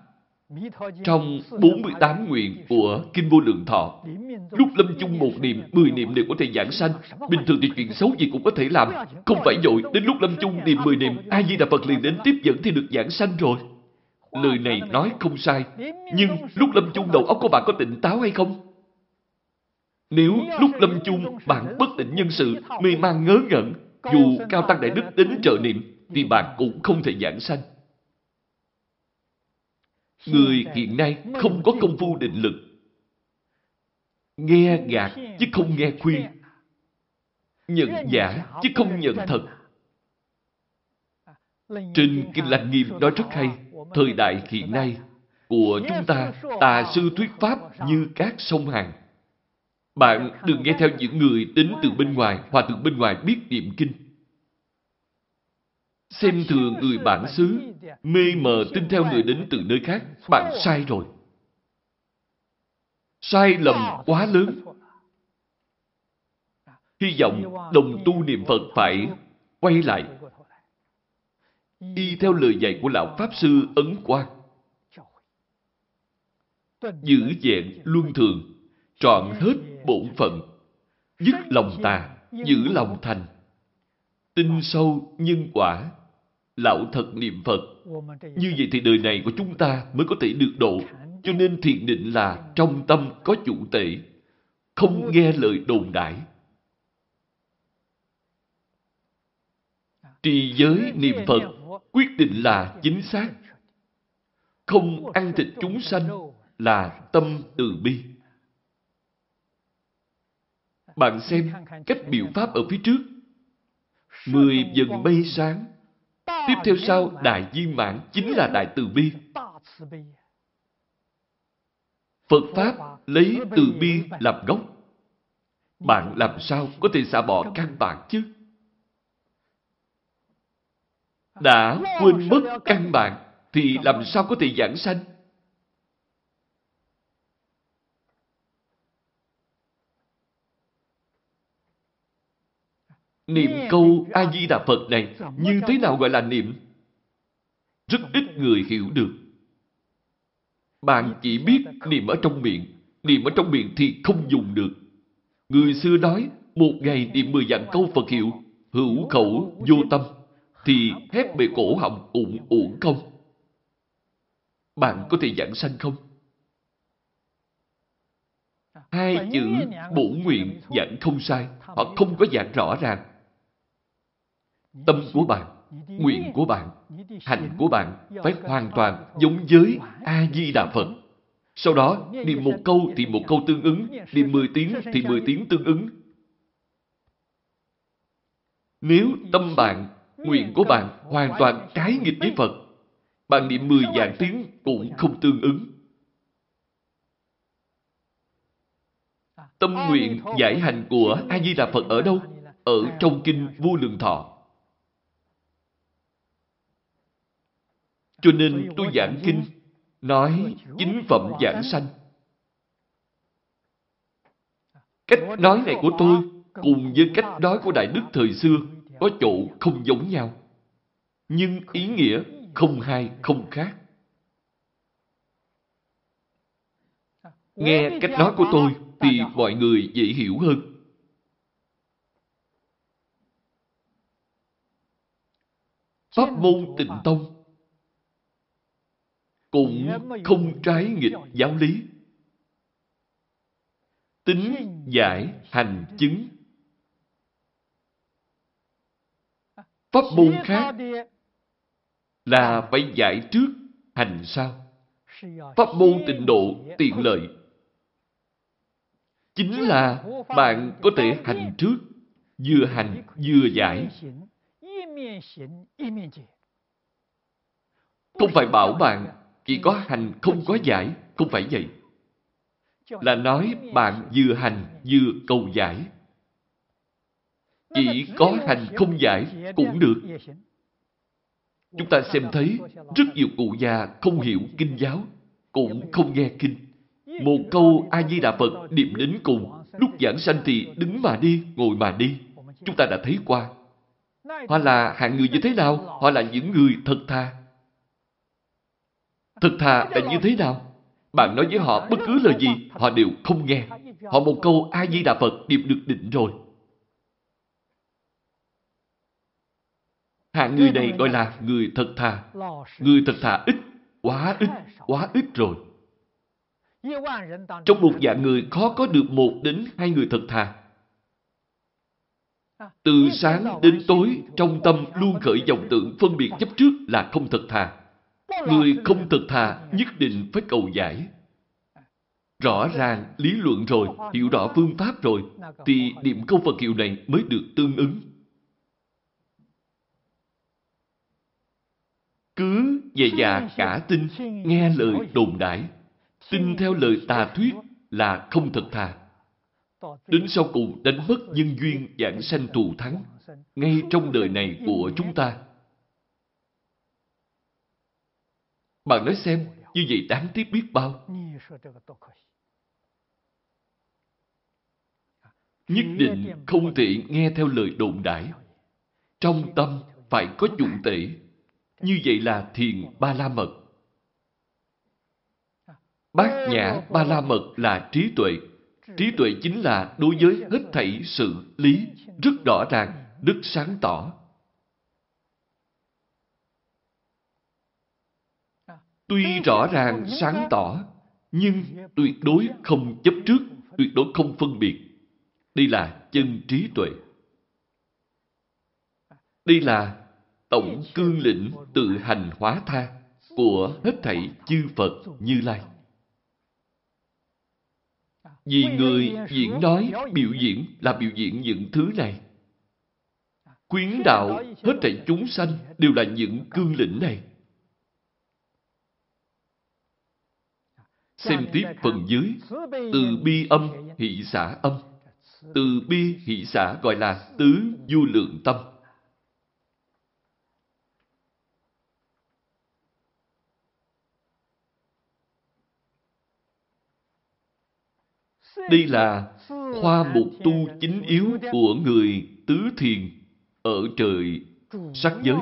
trong 48 nguyện của Kinh Vô Lượng Thọ. Lúc lâm chung một niệm, 10 niệm đều có thể giảng sanh. Bình thường thì chuyện xấu gì cũng có thể làm. Không phải dội, đến lúc lâm chung niệm 10 niệm, ai di Đà Phật liền đến tiếp dẫn thì được giảng sanh rồi. Lời này nói không sai. Nhưng lúc lâm chung đầu óc của bạn có tỉnh táo hay không? Nếu lúc lâm chung bạn bất tỉnh nhân sự, mê man ngớ ngẩn, dù Cao Tăng Đại Đức đến trợ niệm, thì bạn cũng không thể giảng sanh. Người hiện nay không có công phu định lực. Nghe gạt chứ không nghe khuyên. Nhận giả chứ không nhận thật. Trên Kinh Lăng Nghiêm nói rất hay, thời đại hiện nay của chúng ta, tà sư thuyết pháp như các sông hàng bạn đừng nghe theo những người đến từ bên ngoài, hoặc từ bên ngoài biết niệm kinh xem thường người bản xứ, mê mờ tin theo người đến từ nơi khác, bạn sai rồi. Sai lầm quá lớn. Hy vọng đồng tu niệm Phật phải quay lại. đi theo lời dạy của Lão Pháp Sư Ấn Quang. Giữ vẹn luân thường, trọn hết bổn phận, dứt lòng tà, giữ lòng thành, tin sâu nhân quả, lão thật niệm Phật. Như vậy thì đời này của chúng ta mới có thể được độ. Cho nên thiền định là trong tâm có chủ tệ, không nghe lời đồn đại. Trì giới niệm Phật quyết định là chính xác. Không ăn thịt chúng sanh là tâm từ bi. Bạn xem cách biểu pháp ở phía trước. Mười dần mây sáng Tiếp theo sau, đại viên mãn chính là đại từ bi. Phật Pháp lấy từ bi làm gốc. Bạn làm sao có thể xả bỏ căn bản chứ? Đã quên mất căn bản thì làm sao có thể giảng sanh? Niệm câu A-di-đà Phật này như thế nào gọi là niệm? Rất ít người hiểu được. Bạn chỉ biết niệm ở trong miệng. Niệm ở trong miệng thì không dùng được. Người xưa nói, một ngày niệm mười vạn câu Phật hiệu, hữu khẩu vô tâm, thì hét bề cổ họng ủng uổng không? Bạn có thể giảng sanh không? Hai chữ bổ nguyện giảng không sai, họ không có giảng rõ ràng. Tâm của bạn, nguyện của bạn, hành của bạn phải hoàn toàn giống với A-di-đà Phật. Sau đó, niệm một câu thì một câu tương ứng, niệm mười tiếng thì mười tiếng tương ứng. Nếu tâm bạn, nguyện của bạn hoàn toàn trái nghịch với Phật, bạn niệm mười vạn tiếng cũng không tương ứng. Tâm nguyện giải hành của A-di-đà Phật ở đâu? Ở trong Kinh Vua Lượng Thọ. Cho nên tôi giảng kinh, nói chính phẩm giảng sanh. Cách nói này của tôi cùng với cách nói của Đại Đức thời xưa có chỗ không giống nhau. Nhưng ý nghĩa không hai không khác. Nghe cách nói của tôi thì mọi người dễ hiểu hơn. Pháp môn tịnh tông cũng không trái nghịch giáo lý. Tính giải hành chứng. Pháp môn khác là phải giải trước hành sau. Pháp môn tịnh độ tiện lợi chính là bạn có thể hành trước, vừa hành vừa giải. Không phải bảo bạn chỉ có hành không có giải, không phải vậy. Là nói bạn vừa hành vừa cầu giải. Chỉ có hành không giải cũng được. Chúng ta xem thấy rất nhiều cụ già không hiểu kinh giáo, cũng không nghe kinh. Một câu A-di-đà Phật niệm đến cùng, lúc giảng sanh thì đứng mà đi, ngồi mà đi. Chúng ta đã thấy qua. Họ là hạng người như thế nào? Họ là những người thật thà. Thật thà là như thế nào? Bạn nói với họ bất cứ lời gì, họ đều không nghe. Họ một câu A-di-đà Phật niệm được định rồi. Hạng người này gọi là người thật thà. Người thật thà ít, quá ít, quá ít rồi. Trong một dạng người khó có được một đến hai người thật thà. Từ sáng đến tối, trong tâm luôn khởi vọng tưởng phân biệt chấp trước là không thật thà. Người không thật thà nhất định phải cầu giải. Rõ ràng, lý luận rồi, hiểu rõ phương pháp rồi, thì điểm câu Phật hiệu này mới được tương ứng. Cứ về già cả tin, nghe lời đồn đại, tin theo lời tà thuyết là không thật thà. Đến sau cùng đánh mất nhân duyên giảng sanh thù thắng, ngay trong đời này của chúng ta. Bạn nói xem, như vậy đáng tiếc biết bao. Nhất định không thể nghe theo lời đồn đại. Trong tâm phải có dụng tể. Như vậy là thiền ba la mật. Bát nhã ba la mật là trí tuệ. Trí tuệ chính là đối với hết thảy sự lý, rất rõ ràng, rất sáng tỏ. Tuy rõ ràng, sáng tỏ, nhưng tuyệt đối không chấp trước, tuyệt đối không phân biệt. Đây là chân trí tuệ. Đây là tổng cương lĩnh tự hành hóa tha của hết thảy chư Phật Như Lai. Vì người diễn nói, biểu diễn là biểu diễn những thứ này. Quyến đạo, hết thảy chúng sanh đều là những cương lĩnh này. Xem tiếp phần dưới, từ bi âm, hỷ xã âm. Từ bi hỷ xã gọi là tứ du lượng tâm. Đây là khoa mục tu chính yếu của người tứ thiền ở trời sắc giới.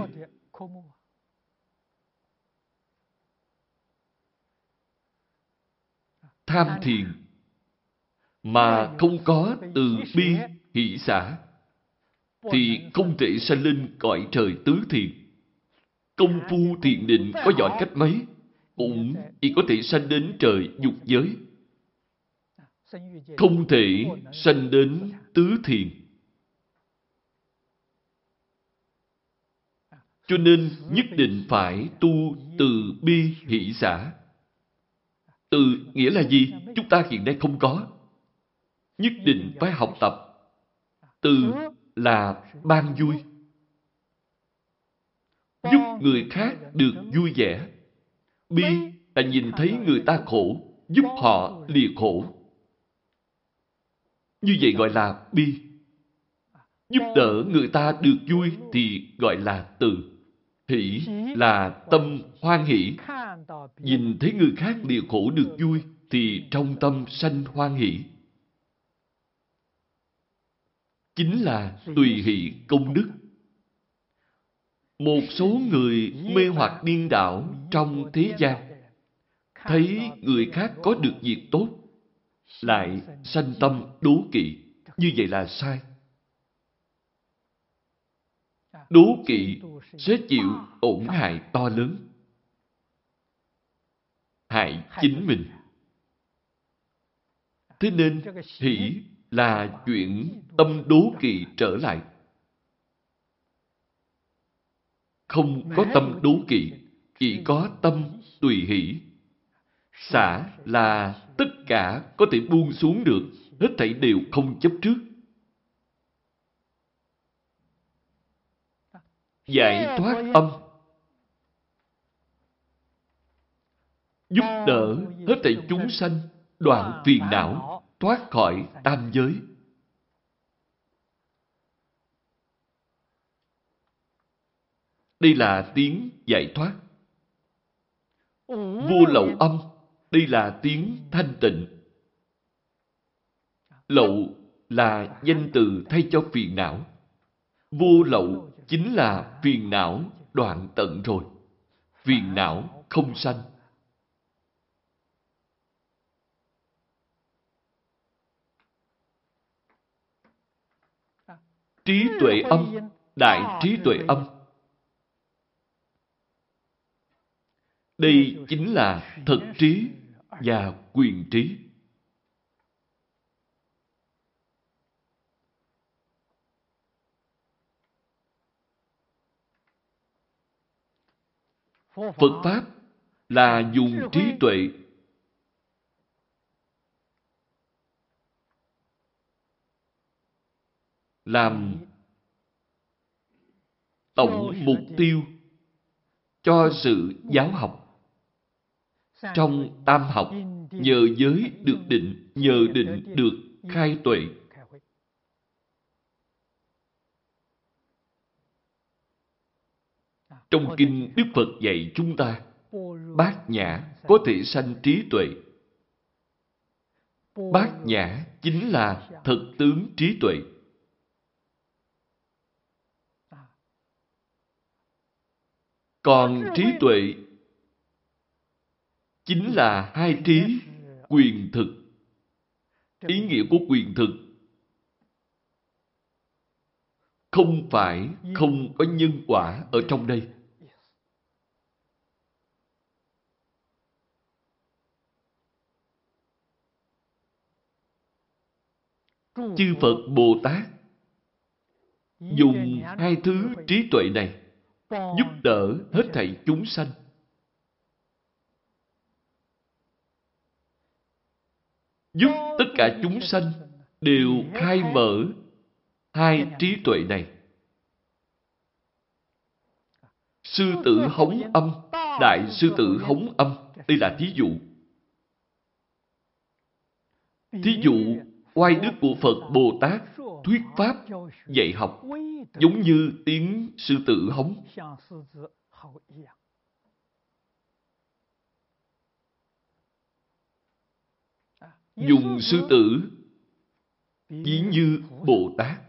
Tham thiền mà không có từ bi hỷ xã thì không thể sanh lên cõi trời tứ thiền. Công phu thiền định có giỏi cách mấy? cũng chỉ có thể sanh đến trời dục giới. Không thể sanh đến tứ thiền. Cho nên nhất định phải tu từ bi hỷ xã. Từ nghĩa là gì? Chúng ta hiện nay không có. Nhất định phải học tập. Từ là ban vui. Giúp người khác được vui vẻ. Bi là nhìn thấy người ta khổ, giúp họ lìa khổ. Như vậy gọi là bi. Giúp đỡ người ta được vui thì gọi là từ. Hỷ là tâm hoan hỷ. Nhìn thấy người khác địa khổ được vui thì trong tâm sanh hoan hỷ. Chính là tùy hỷ công đức. Một số người mê hoặc điên đảo trong thế gian, thấy người khác có được việc tốt, lại sanh tâm đố kỵ. Như vậy là sai. Đố kỵ sẽ chịu tổn hại to lớn. Hại chính mình. Thế nên, hỷ là chuyện tâm đố kỵ trở lại. Không có tâm đố kỵ, chỉ có tâm tùy hỷ. Xả là tất cả có thể buông xuống được, hết thảy đều không chấp trước. Giải thoát âm Giúp đỡ hết thảy chúng sanh đoạn phiền não, thoát khỏi tam giới. Đây là tiếng giải thoát. Vô lậu âm, đây là tiếng thanh tịnh. Lậu là danh từ thay cho phiền não. Vô lậu chính là phiền não đoạn tận rồi. Phiền não không sanh. Trí tuệ âm, đại trí tuệ âm. Đây chính là thật trí và quyền trí. Phật Pháp là dùng trí tuệ làm tổng mục tiêu cho sự giáo học. Trong tam học, nhờ giới được định, nhờ định được khai tuệ. Trong kinh Đức Phật dạy chúng ta, bát nhã có thể sanh trí tuệ. Bát nhã chính là thật tướng trí tuệ. Còn trí tuệ chính là hai trí quyền thực. Ý nghĩa của quyền thực không phải không có nhân quả ở trong đây. Chư Phật Bồ Tát dùng hai thứ trí tuệ này giúp đỡ hết thảy chúng sanh. Giúp tất cả chúng sanh đều khai mở hai trí tuệ này. Sư tử hống âm, đại sư tử hống âm, đây là thí dụ. Thí dụ, oai đức của Phật Bồ Tát thuyết pháp dạy học giống như tiếng sư tử hống. Dùng sư tử ví như Bồ Tát,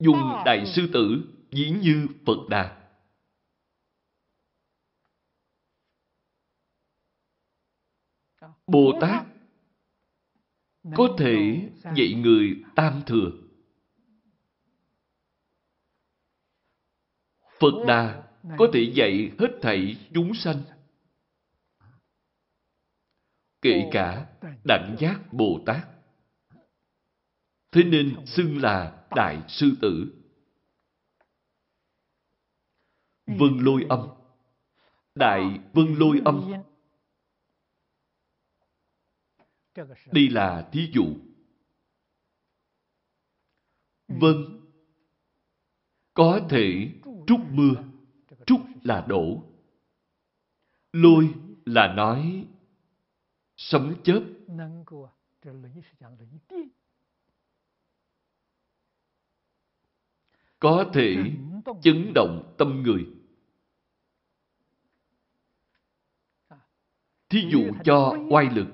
dùng đại sư tử ví như Phật Đà. Bồ Tát có thể dạy người tam thừa. Phật Đà có thể dạy hết thảy chúng sanh. Kể cả đẳng giác Bồ Tát. Thế nên xưng là Đại Sư Tử. Vân lôi âm Đại vân lôi âm Đây là thí dụ. Vân có thể trút mưa. Trút là đổ. Lôi là nói sấm chớp. Có thể chấn động tâm người. Thí dụ cho oai lực.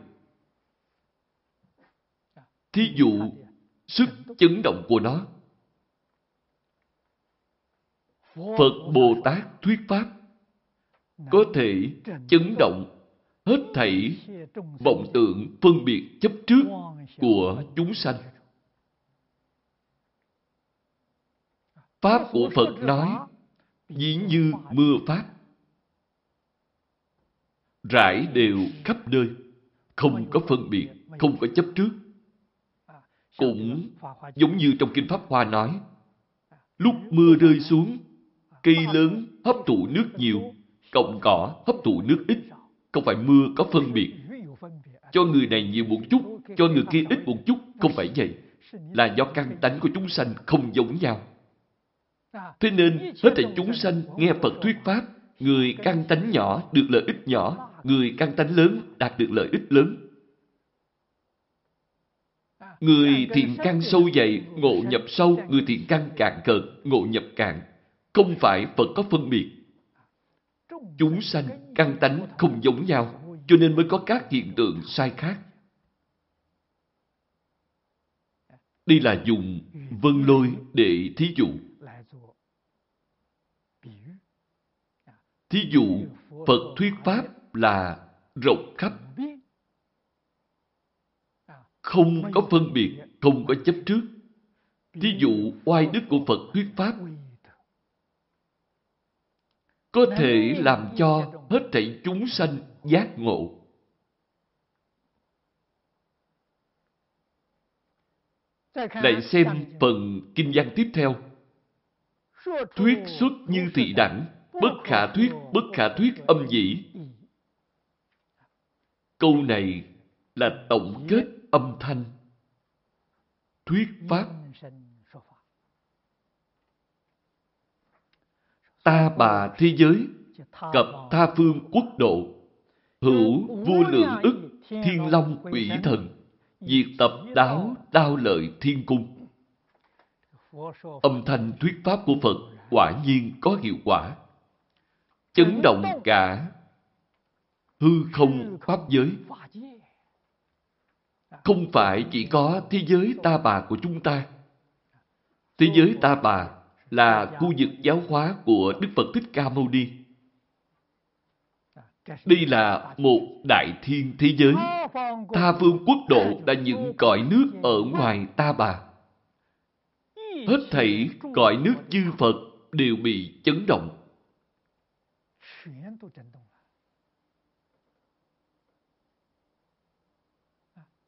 Thí dụ sức chấn động của nó. Phật Bồ Tát thuyết Pháp có thể chấn động hết thảy vọng tưởng phân biệt chấp trước của chúng sanh. Pháp của Phật nói dĩ như mưa Pháp. Rải đều khắp nơi, không có phân biệt, không có chấp trước. Cũng giống như trong Kinh Pháp Hoa nói, lúc mưa rơi xuống, cây lớn hấp thụ nước nhiều, cọng cỏ hấp thụ nước ít. Không phải mưa có phân biệt. cho người này nhiều một chút, cho người kia ít một chút, không phải vậy. Là do căn tánh của chúng sanh không giống nhau. Thế nên, hết thảy chúng sanh nghe Phật thuyết Pháp, người căn tánh nhỏ được lợi ích nhỏ, người căn tánh lớn đạt được lợi ích lớn. Người thiện căn sâu dày, ngộ nhập sâu, người thiện căn cạn cợt, ngộ nhập cạn. Không phải Phật có phân biệt. Chúng sanh, căn tánh không giống nhau, cho nên mới có các hiện tượng sai khác. Đây là dùng vân lôi để thí dụ. Thí dụ, Phật thuyết Pháp là rộng khắp, không có phân biệt, không có chấp trước. Thí dụ, oai đức của Phật thuyết Pháp có thể làm cho hết thảy chúng sanh giác ngộ. Lại xem phần kinh văn tiếp theo. Thuyết xuất như thị đẳng, bất khả thuyết, bất khả thuyết âm dĩ. Câu này là tổng kết âm thanh. Thuyết Pháp ta bà thế giới, cập tha phương quốc độ, hữu vô lượng ức, thiên long quỷ thần, diệt tập đáo đao lợi thiên cung. Âm thanh thuyết pháp của Phật quả nhiên có hiệu quả. Chấn động cả hư không pháp giới. Không phải chỉ có thế giới ta bà của chúng ta. Thế giới ta bà là khu vực giáo hóa của Đức Phật Thích Ca Mâu Ni. Đây là một đại thiên thế giới. Tha phương quốc độ là những cõi nước ở ngoài ta bà. Hết thảy cõi nước chư Phật đều bị chấn động.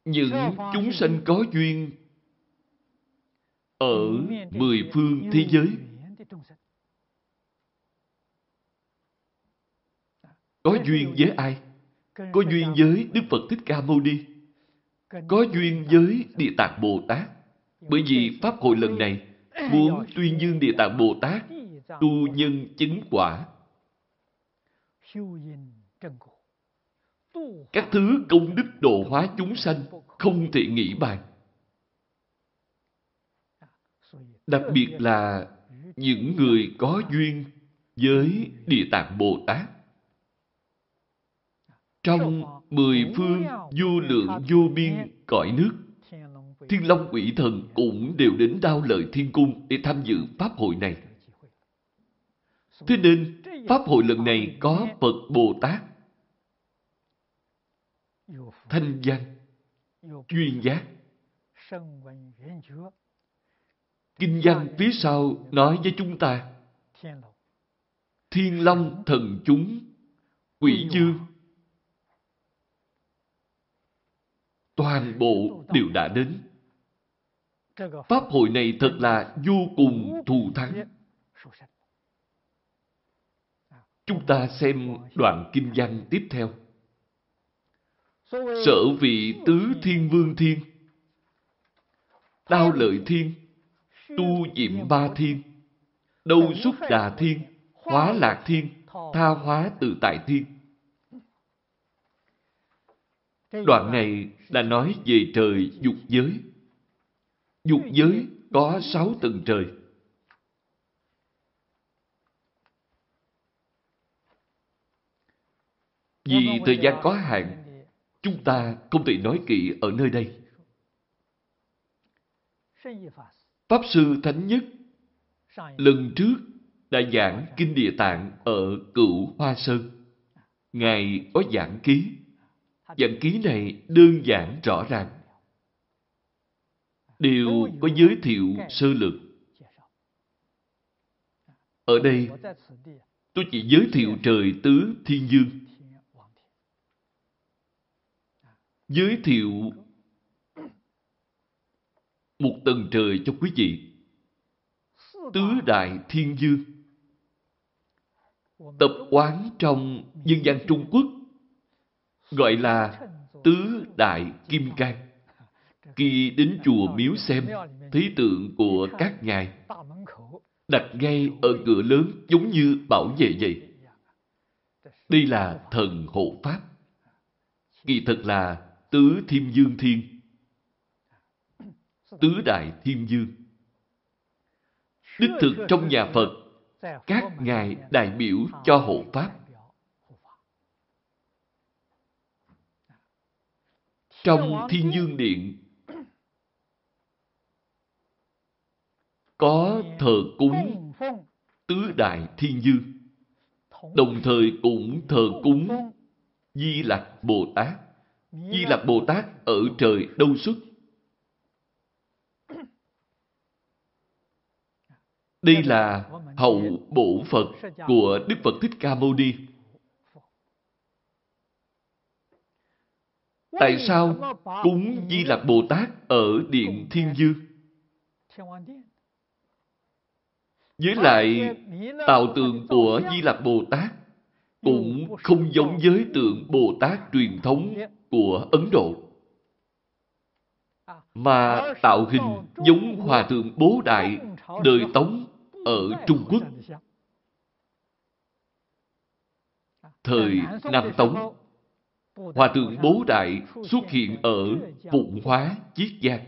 Những chúng sanh có duyên ở mười phương thế giới. Có duyên với ai? Có duyên với Đức Phật Thích Ca Mâu Ni. Có duyên với Địa Tạng Bồ Tát. Bởi vì Pháp hội lần này muốn tuyên dương Địa Tạng Bồ Tát tu nhân chứng quả. Các thứ công đức độ hóa chúng sanh không thể nghĩ bàn. Đặc biệt là những người có duyên với Địa Tạng Bồ Tát. Trong mười phương vô lượng vô biên cõi nước, Thiên Long quỷ thần cũng đều đến đao lợi thiên cung để tham dự Pháp hội này. Thế nên, Pháp hội lần này có Phật Bồ Tát, Thanh Văn, Duyên Giác, Kinh văn phía sau nói với chúng ta Thiên Long thần chúng Quỷ dương Toàn bộ đều đã đến. Pháp hội này thật là vô cùng thù thắng. Chúng ta xem đoạn kinh văn tiếp theo Sở vị tứ thiên vương thiên Đao lợi thiên tu diệm ba thiên, đâu xuất đà thiên, hóa lạc thiên, tha hóa tự tại thiên. Đoạn này là nói về trời dục giới. Dục giới có sáu tầng trời. Vì thời gian có hạn, chúng ta không thể nói kỹ ở nơi đây. Pháp Sư Thánh Nhất lần trước đã giảng Kinh Địa Tạng ở Cửu Hoa Sơn. Ngài có giảng ký. Giảng ký này đơn giản rõ ràng. Đều có giới thiệu sơ lược. Ở đây, tôi chỉ giới thiệu trời tứ thiên dương. Giới thiệu một tầng trời cho quý vị. Tứ đại thiên dương. Tập quán trong dân gian Trung Quốc gọi là Tứ Đại Kim Cang. Khi đến chùa miếu xem, thấy tượng của các ngài đặt ngay ở cửa lớn giống như bảo vệ vậy. Đây là thần hộ pháp. Kỳ thật là Tứ Thiên Dương Thiên. Tứ Đại Thiên Dương. Đích thực trong nhà Phật, các ngài đại biểu cho hộ Pháp. Trong Thiên Dương Điện có thờ cúng Tứ Đại Thiên Dương, đồng thời cũng thờ cúng Di Lặc Bồ Tát. Di Lặc Bồ Tát ở trời đâu xuất? Đây là hậu bổ Phật của Đức Phật Thích Ca Mâu Ni. Tại sao cúng Di Lặc Bồ Tát ở Điện Thiên Dương? Với lại, tạo tượng của Di Lặc Bồ Tát cũng không giống với tượng Bồ Tát truyền thống của Ấn Độ. Mà tạo hình giống Hòa Thượng Bố Đại đời Tống ở Trung Quốc. Thời Nam Tống, Hòa Thượng Bố Đại xuất hiện ở Phụng Hóa, Chiết Giang.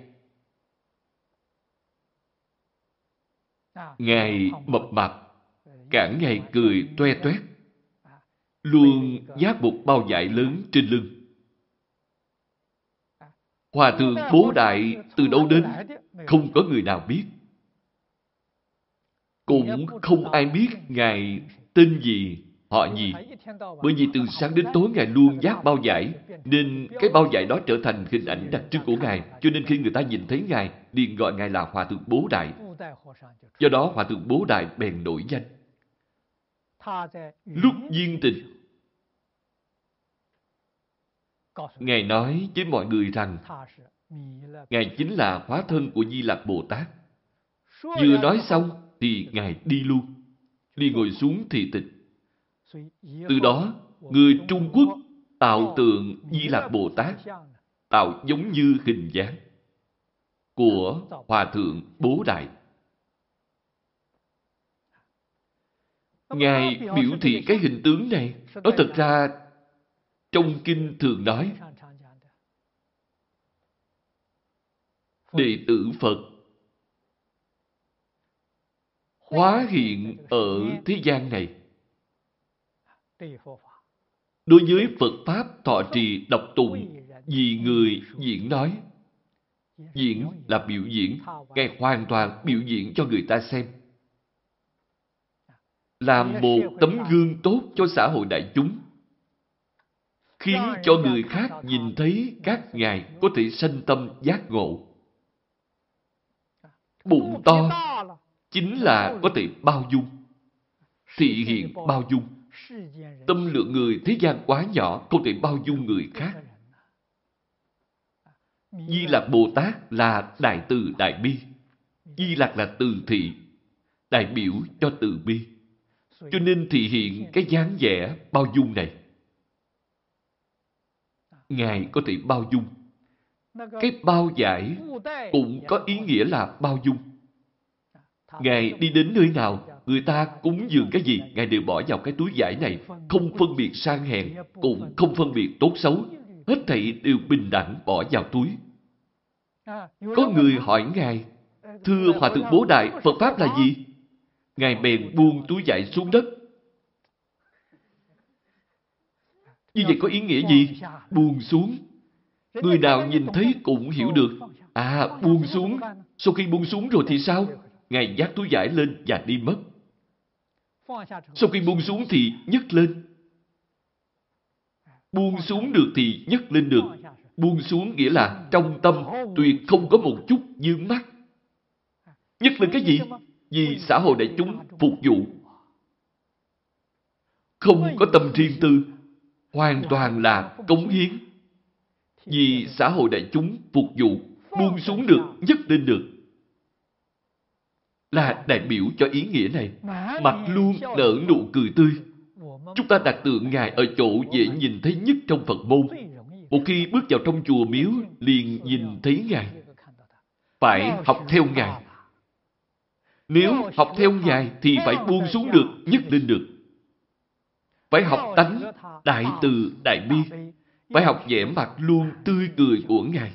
Ngài mập mạp, cả ngày cười toe toét, luôn giác một bao vải lớn trên lưng. Hòa thượng bố đại từ đâu đến, không có người nào biết. Cũng không ai biết Ngài tên gì, họ gì. Bởi vì từ sáng đến tối Ngài luôn giác bao giải, nên cái bao giải đó trở thành hình ảnh đặc trưng của Ngài. Cho nên khi người ta nhìn thấy Ngài, liền gọi Ngài là Hòa Thượng Bố Đại. Do đó Hòa Thượng Bố Đại bèn nổi danh. Lúc viên tịch, Ngài nói với mọi người rằng Ngài chính là hóa thân của Di Lặc Bồ Tát. Vừa nói xong, thì Ngài đi luôn. Đi ngồi xuống thì tịch. Từ đó, người Trung Quốc tạo tượng Di Lạc Bồ Tát, tạo giống như hình dáng của Hòa Thượng Bố Đại. Ngài biểu thị cái hình tướng này, nó thật ra trong kinh thường nói đệ tử Phật hóa hiện ở thế gian này. Đối với Phật Pháp thọ trì đọc tụng, vì người diễn nói. Diễn là biểu diễn, Ngài hoàn toàn biểu diễn cho người ta xem. Làm một tấm gương tốt cho xã hội đại chúng. Khiến cho người khác nhìn thấy các ngài có thể sanh tâm giác ngộ. Bụng to chính là có thể bao dung. Thị hiện bao dung. Tâm lượng người thế gian quá nhỏ, không thể bao dung người khác. Di Lạc Bồ Tát là Đại Từ Đại Bi. Di Lạc là từ thị, đại biểu cho từ bi. Cho nên thị hiện cái dáng vẻ bao dung này. Ngài có thể bao dung. Cái bao giải cũng có ý nghĩa là bao dung. Ngài đi đến nơi nào, người ta cúng dường cái gì, Ngài đều bỏ vào cái túi giải này, không phân biệt sang hèn, cũng không phân biệt tốt xấu. Hết thảy đều bình đẳng bỏ vào túi. Có người hỏi Ngài, Thưa Hòa Thượng Bố Đại, Phật Pháp là gì? Ngài bèn buông túi giải xuống đất. Như vậy có ý nghĩa gì? Buông xuống. Người nào nhìn thấy cũng hiểu được. À, buông xuống. Sau khi buông xuống rồi thì sao? Ngài giác túi giải lên và đi mất. Sau khi buông xuống thì nhấc lên. Buông xuống được thì nhấc lên được. Buông xuống nghĩa là trong tâm tuyệt không có một chút dương mắt. Nhấc lên cái gì? Vì xã hội đại chúng phục vụ. Không có tâm riêng tư, hoàn toàn là cống hiến. Vì xã hội đại chúng phục vụ, buông xuống được, nhấc lên được là đại biểu cho ý nghĩa này. Mặt luôn nở nụ cười tươi. Chúng ta đặt tượng Ngài ở chỗ dễ nhìn thấy nhất trong Phật môn. Một khi bước vào trong chùa miếu, liền nhìn thấy Ngài. Phải học theo Ngài. Nếu học theo Ngài thì phải buông xuống được, nhất lên được. Phải học tánh đại từ đại bi. Phải học vẻ mặt luôn tươi cười của Ngài.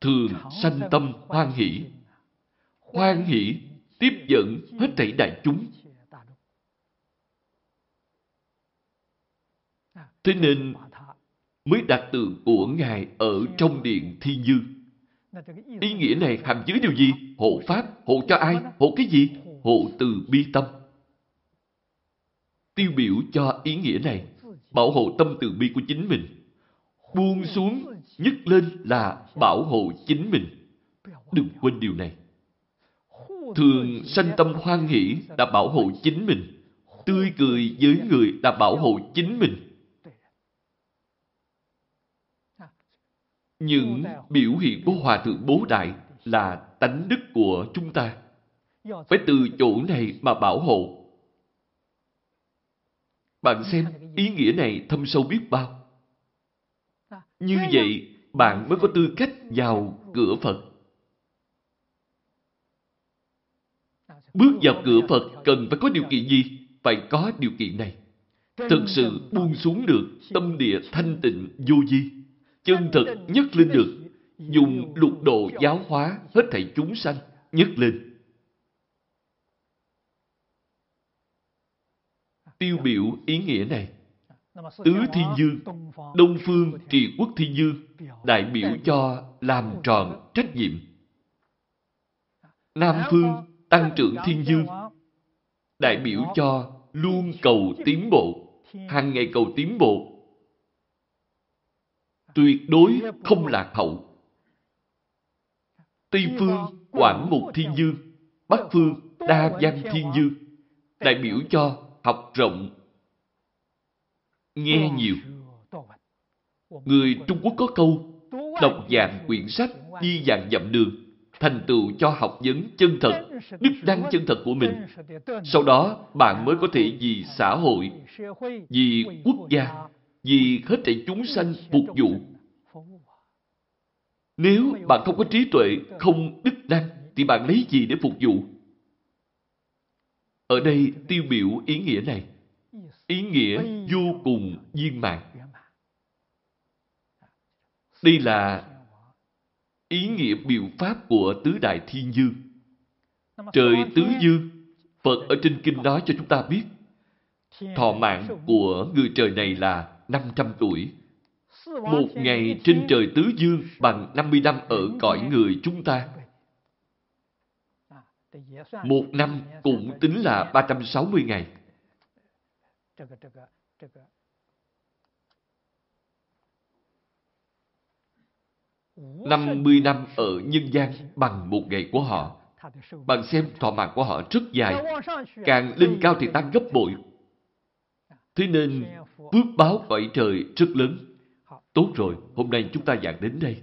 Thường sanh tâm hoan hỷ. Hoan hỷ tiếp dẫn hết thảy đại chúng. Thế nên mới đặt tượng của Ngài ở trong điện thiên dương. Ý nghĩa này hàm chứa điều gì? Hộ Pháp, hộ cho ai? Hộ cái gì? Hộ từ bi tâm. Tiêu biểu cho ý nghĩa này, bảo hộ tâm từ bi của chính mình. Buông xuống, nhấc lên là bảo hộ chính mình. Đừng quên điều này. Thường sanh tâm hoan hỷ đã bảo hộ chính mình. Tươi cười với người đã bảo hộ chính mình. Những biểu hiện của Hòa Thượng Bố Đại là tánh đức của chúng ta. Phải từ chỗ này mà bảo hộ. Bạn xem, ý nghĩa này thâm sâu biết bao. Như vậy, bạn mới có tư cách vào cửa Phật. Bước vào cửa Phật cần phải có điều kiện gì? Phải có điều kiện này. Thực sự buông xuống được tâm địa thanh tịnh vô di Chân thực nhất lên được. Dùng lục độ giáo hóa hết thảy chúng sanh nhất lên. Tiêu biểu ý nghĩa này. Tứ Thiên Dương, Đông Phương Trì Quốc Thiên Dương đại biểu cho làm tròn trách nhiệm. Nam Phương Tăng trưởng Thiên Dương đại biểu cho luôn cầu tiến bộ, hàng ngày cầu tiến bộ. Tuyệt đối không lạc hậu. Tây Phương Quảng Mục Thiên Dương, Bắc Phương Đa Văn Thiên Dương đại biểu cho học rộng, nghe nhiều. Người Trung Quốc có câu, đọc dạng quyển sách, di dạng dặm đường, thành tựu cho học vấn chân thật, đức năng chân thật của mình. Sau đó, bạn mới có thể vì xã hội, vì quốc gia, vì hết thảy chúng sanh phục vụ. Nếu bạn không có trí tuệ, không đức năng, thì bạn lấy gì để phục vụ? Ở đây tiêu biểu ý nghĩa này. Ý nghĩa vô cùng viên mãn. Đây là ý nghĩa biểu pháp của tứ đại thiên dương. Trời tứ dương, Phật ở trên kinh nói cho chúng ta biết, thọ mạng của người trời này là 500 tuổi. Một ngày trên trời tứ dương bằng 50 năm ở cõi người chúng ta. Một năm cũng tính là 360 ngày. năm mươi năm ở nhân gian bằng một ngày của họ. Bạn xem thọ mạng của họ rất dài, càng lên cao thì tăng gấp bội. Thế nên, phước báo cõi trời rất lớn. Tốt rồi, hôm nay chúng ta giảng đến đây.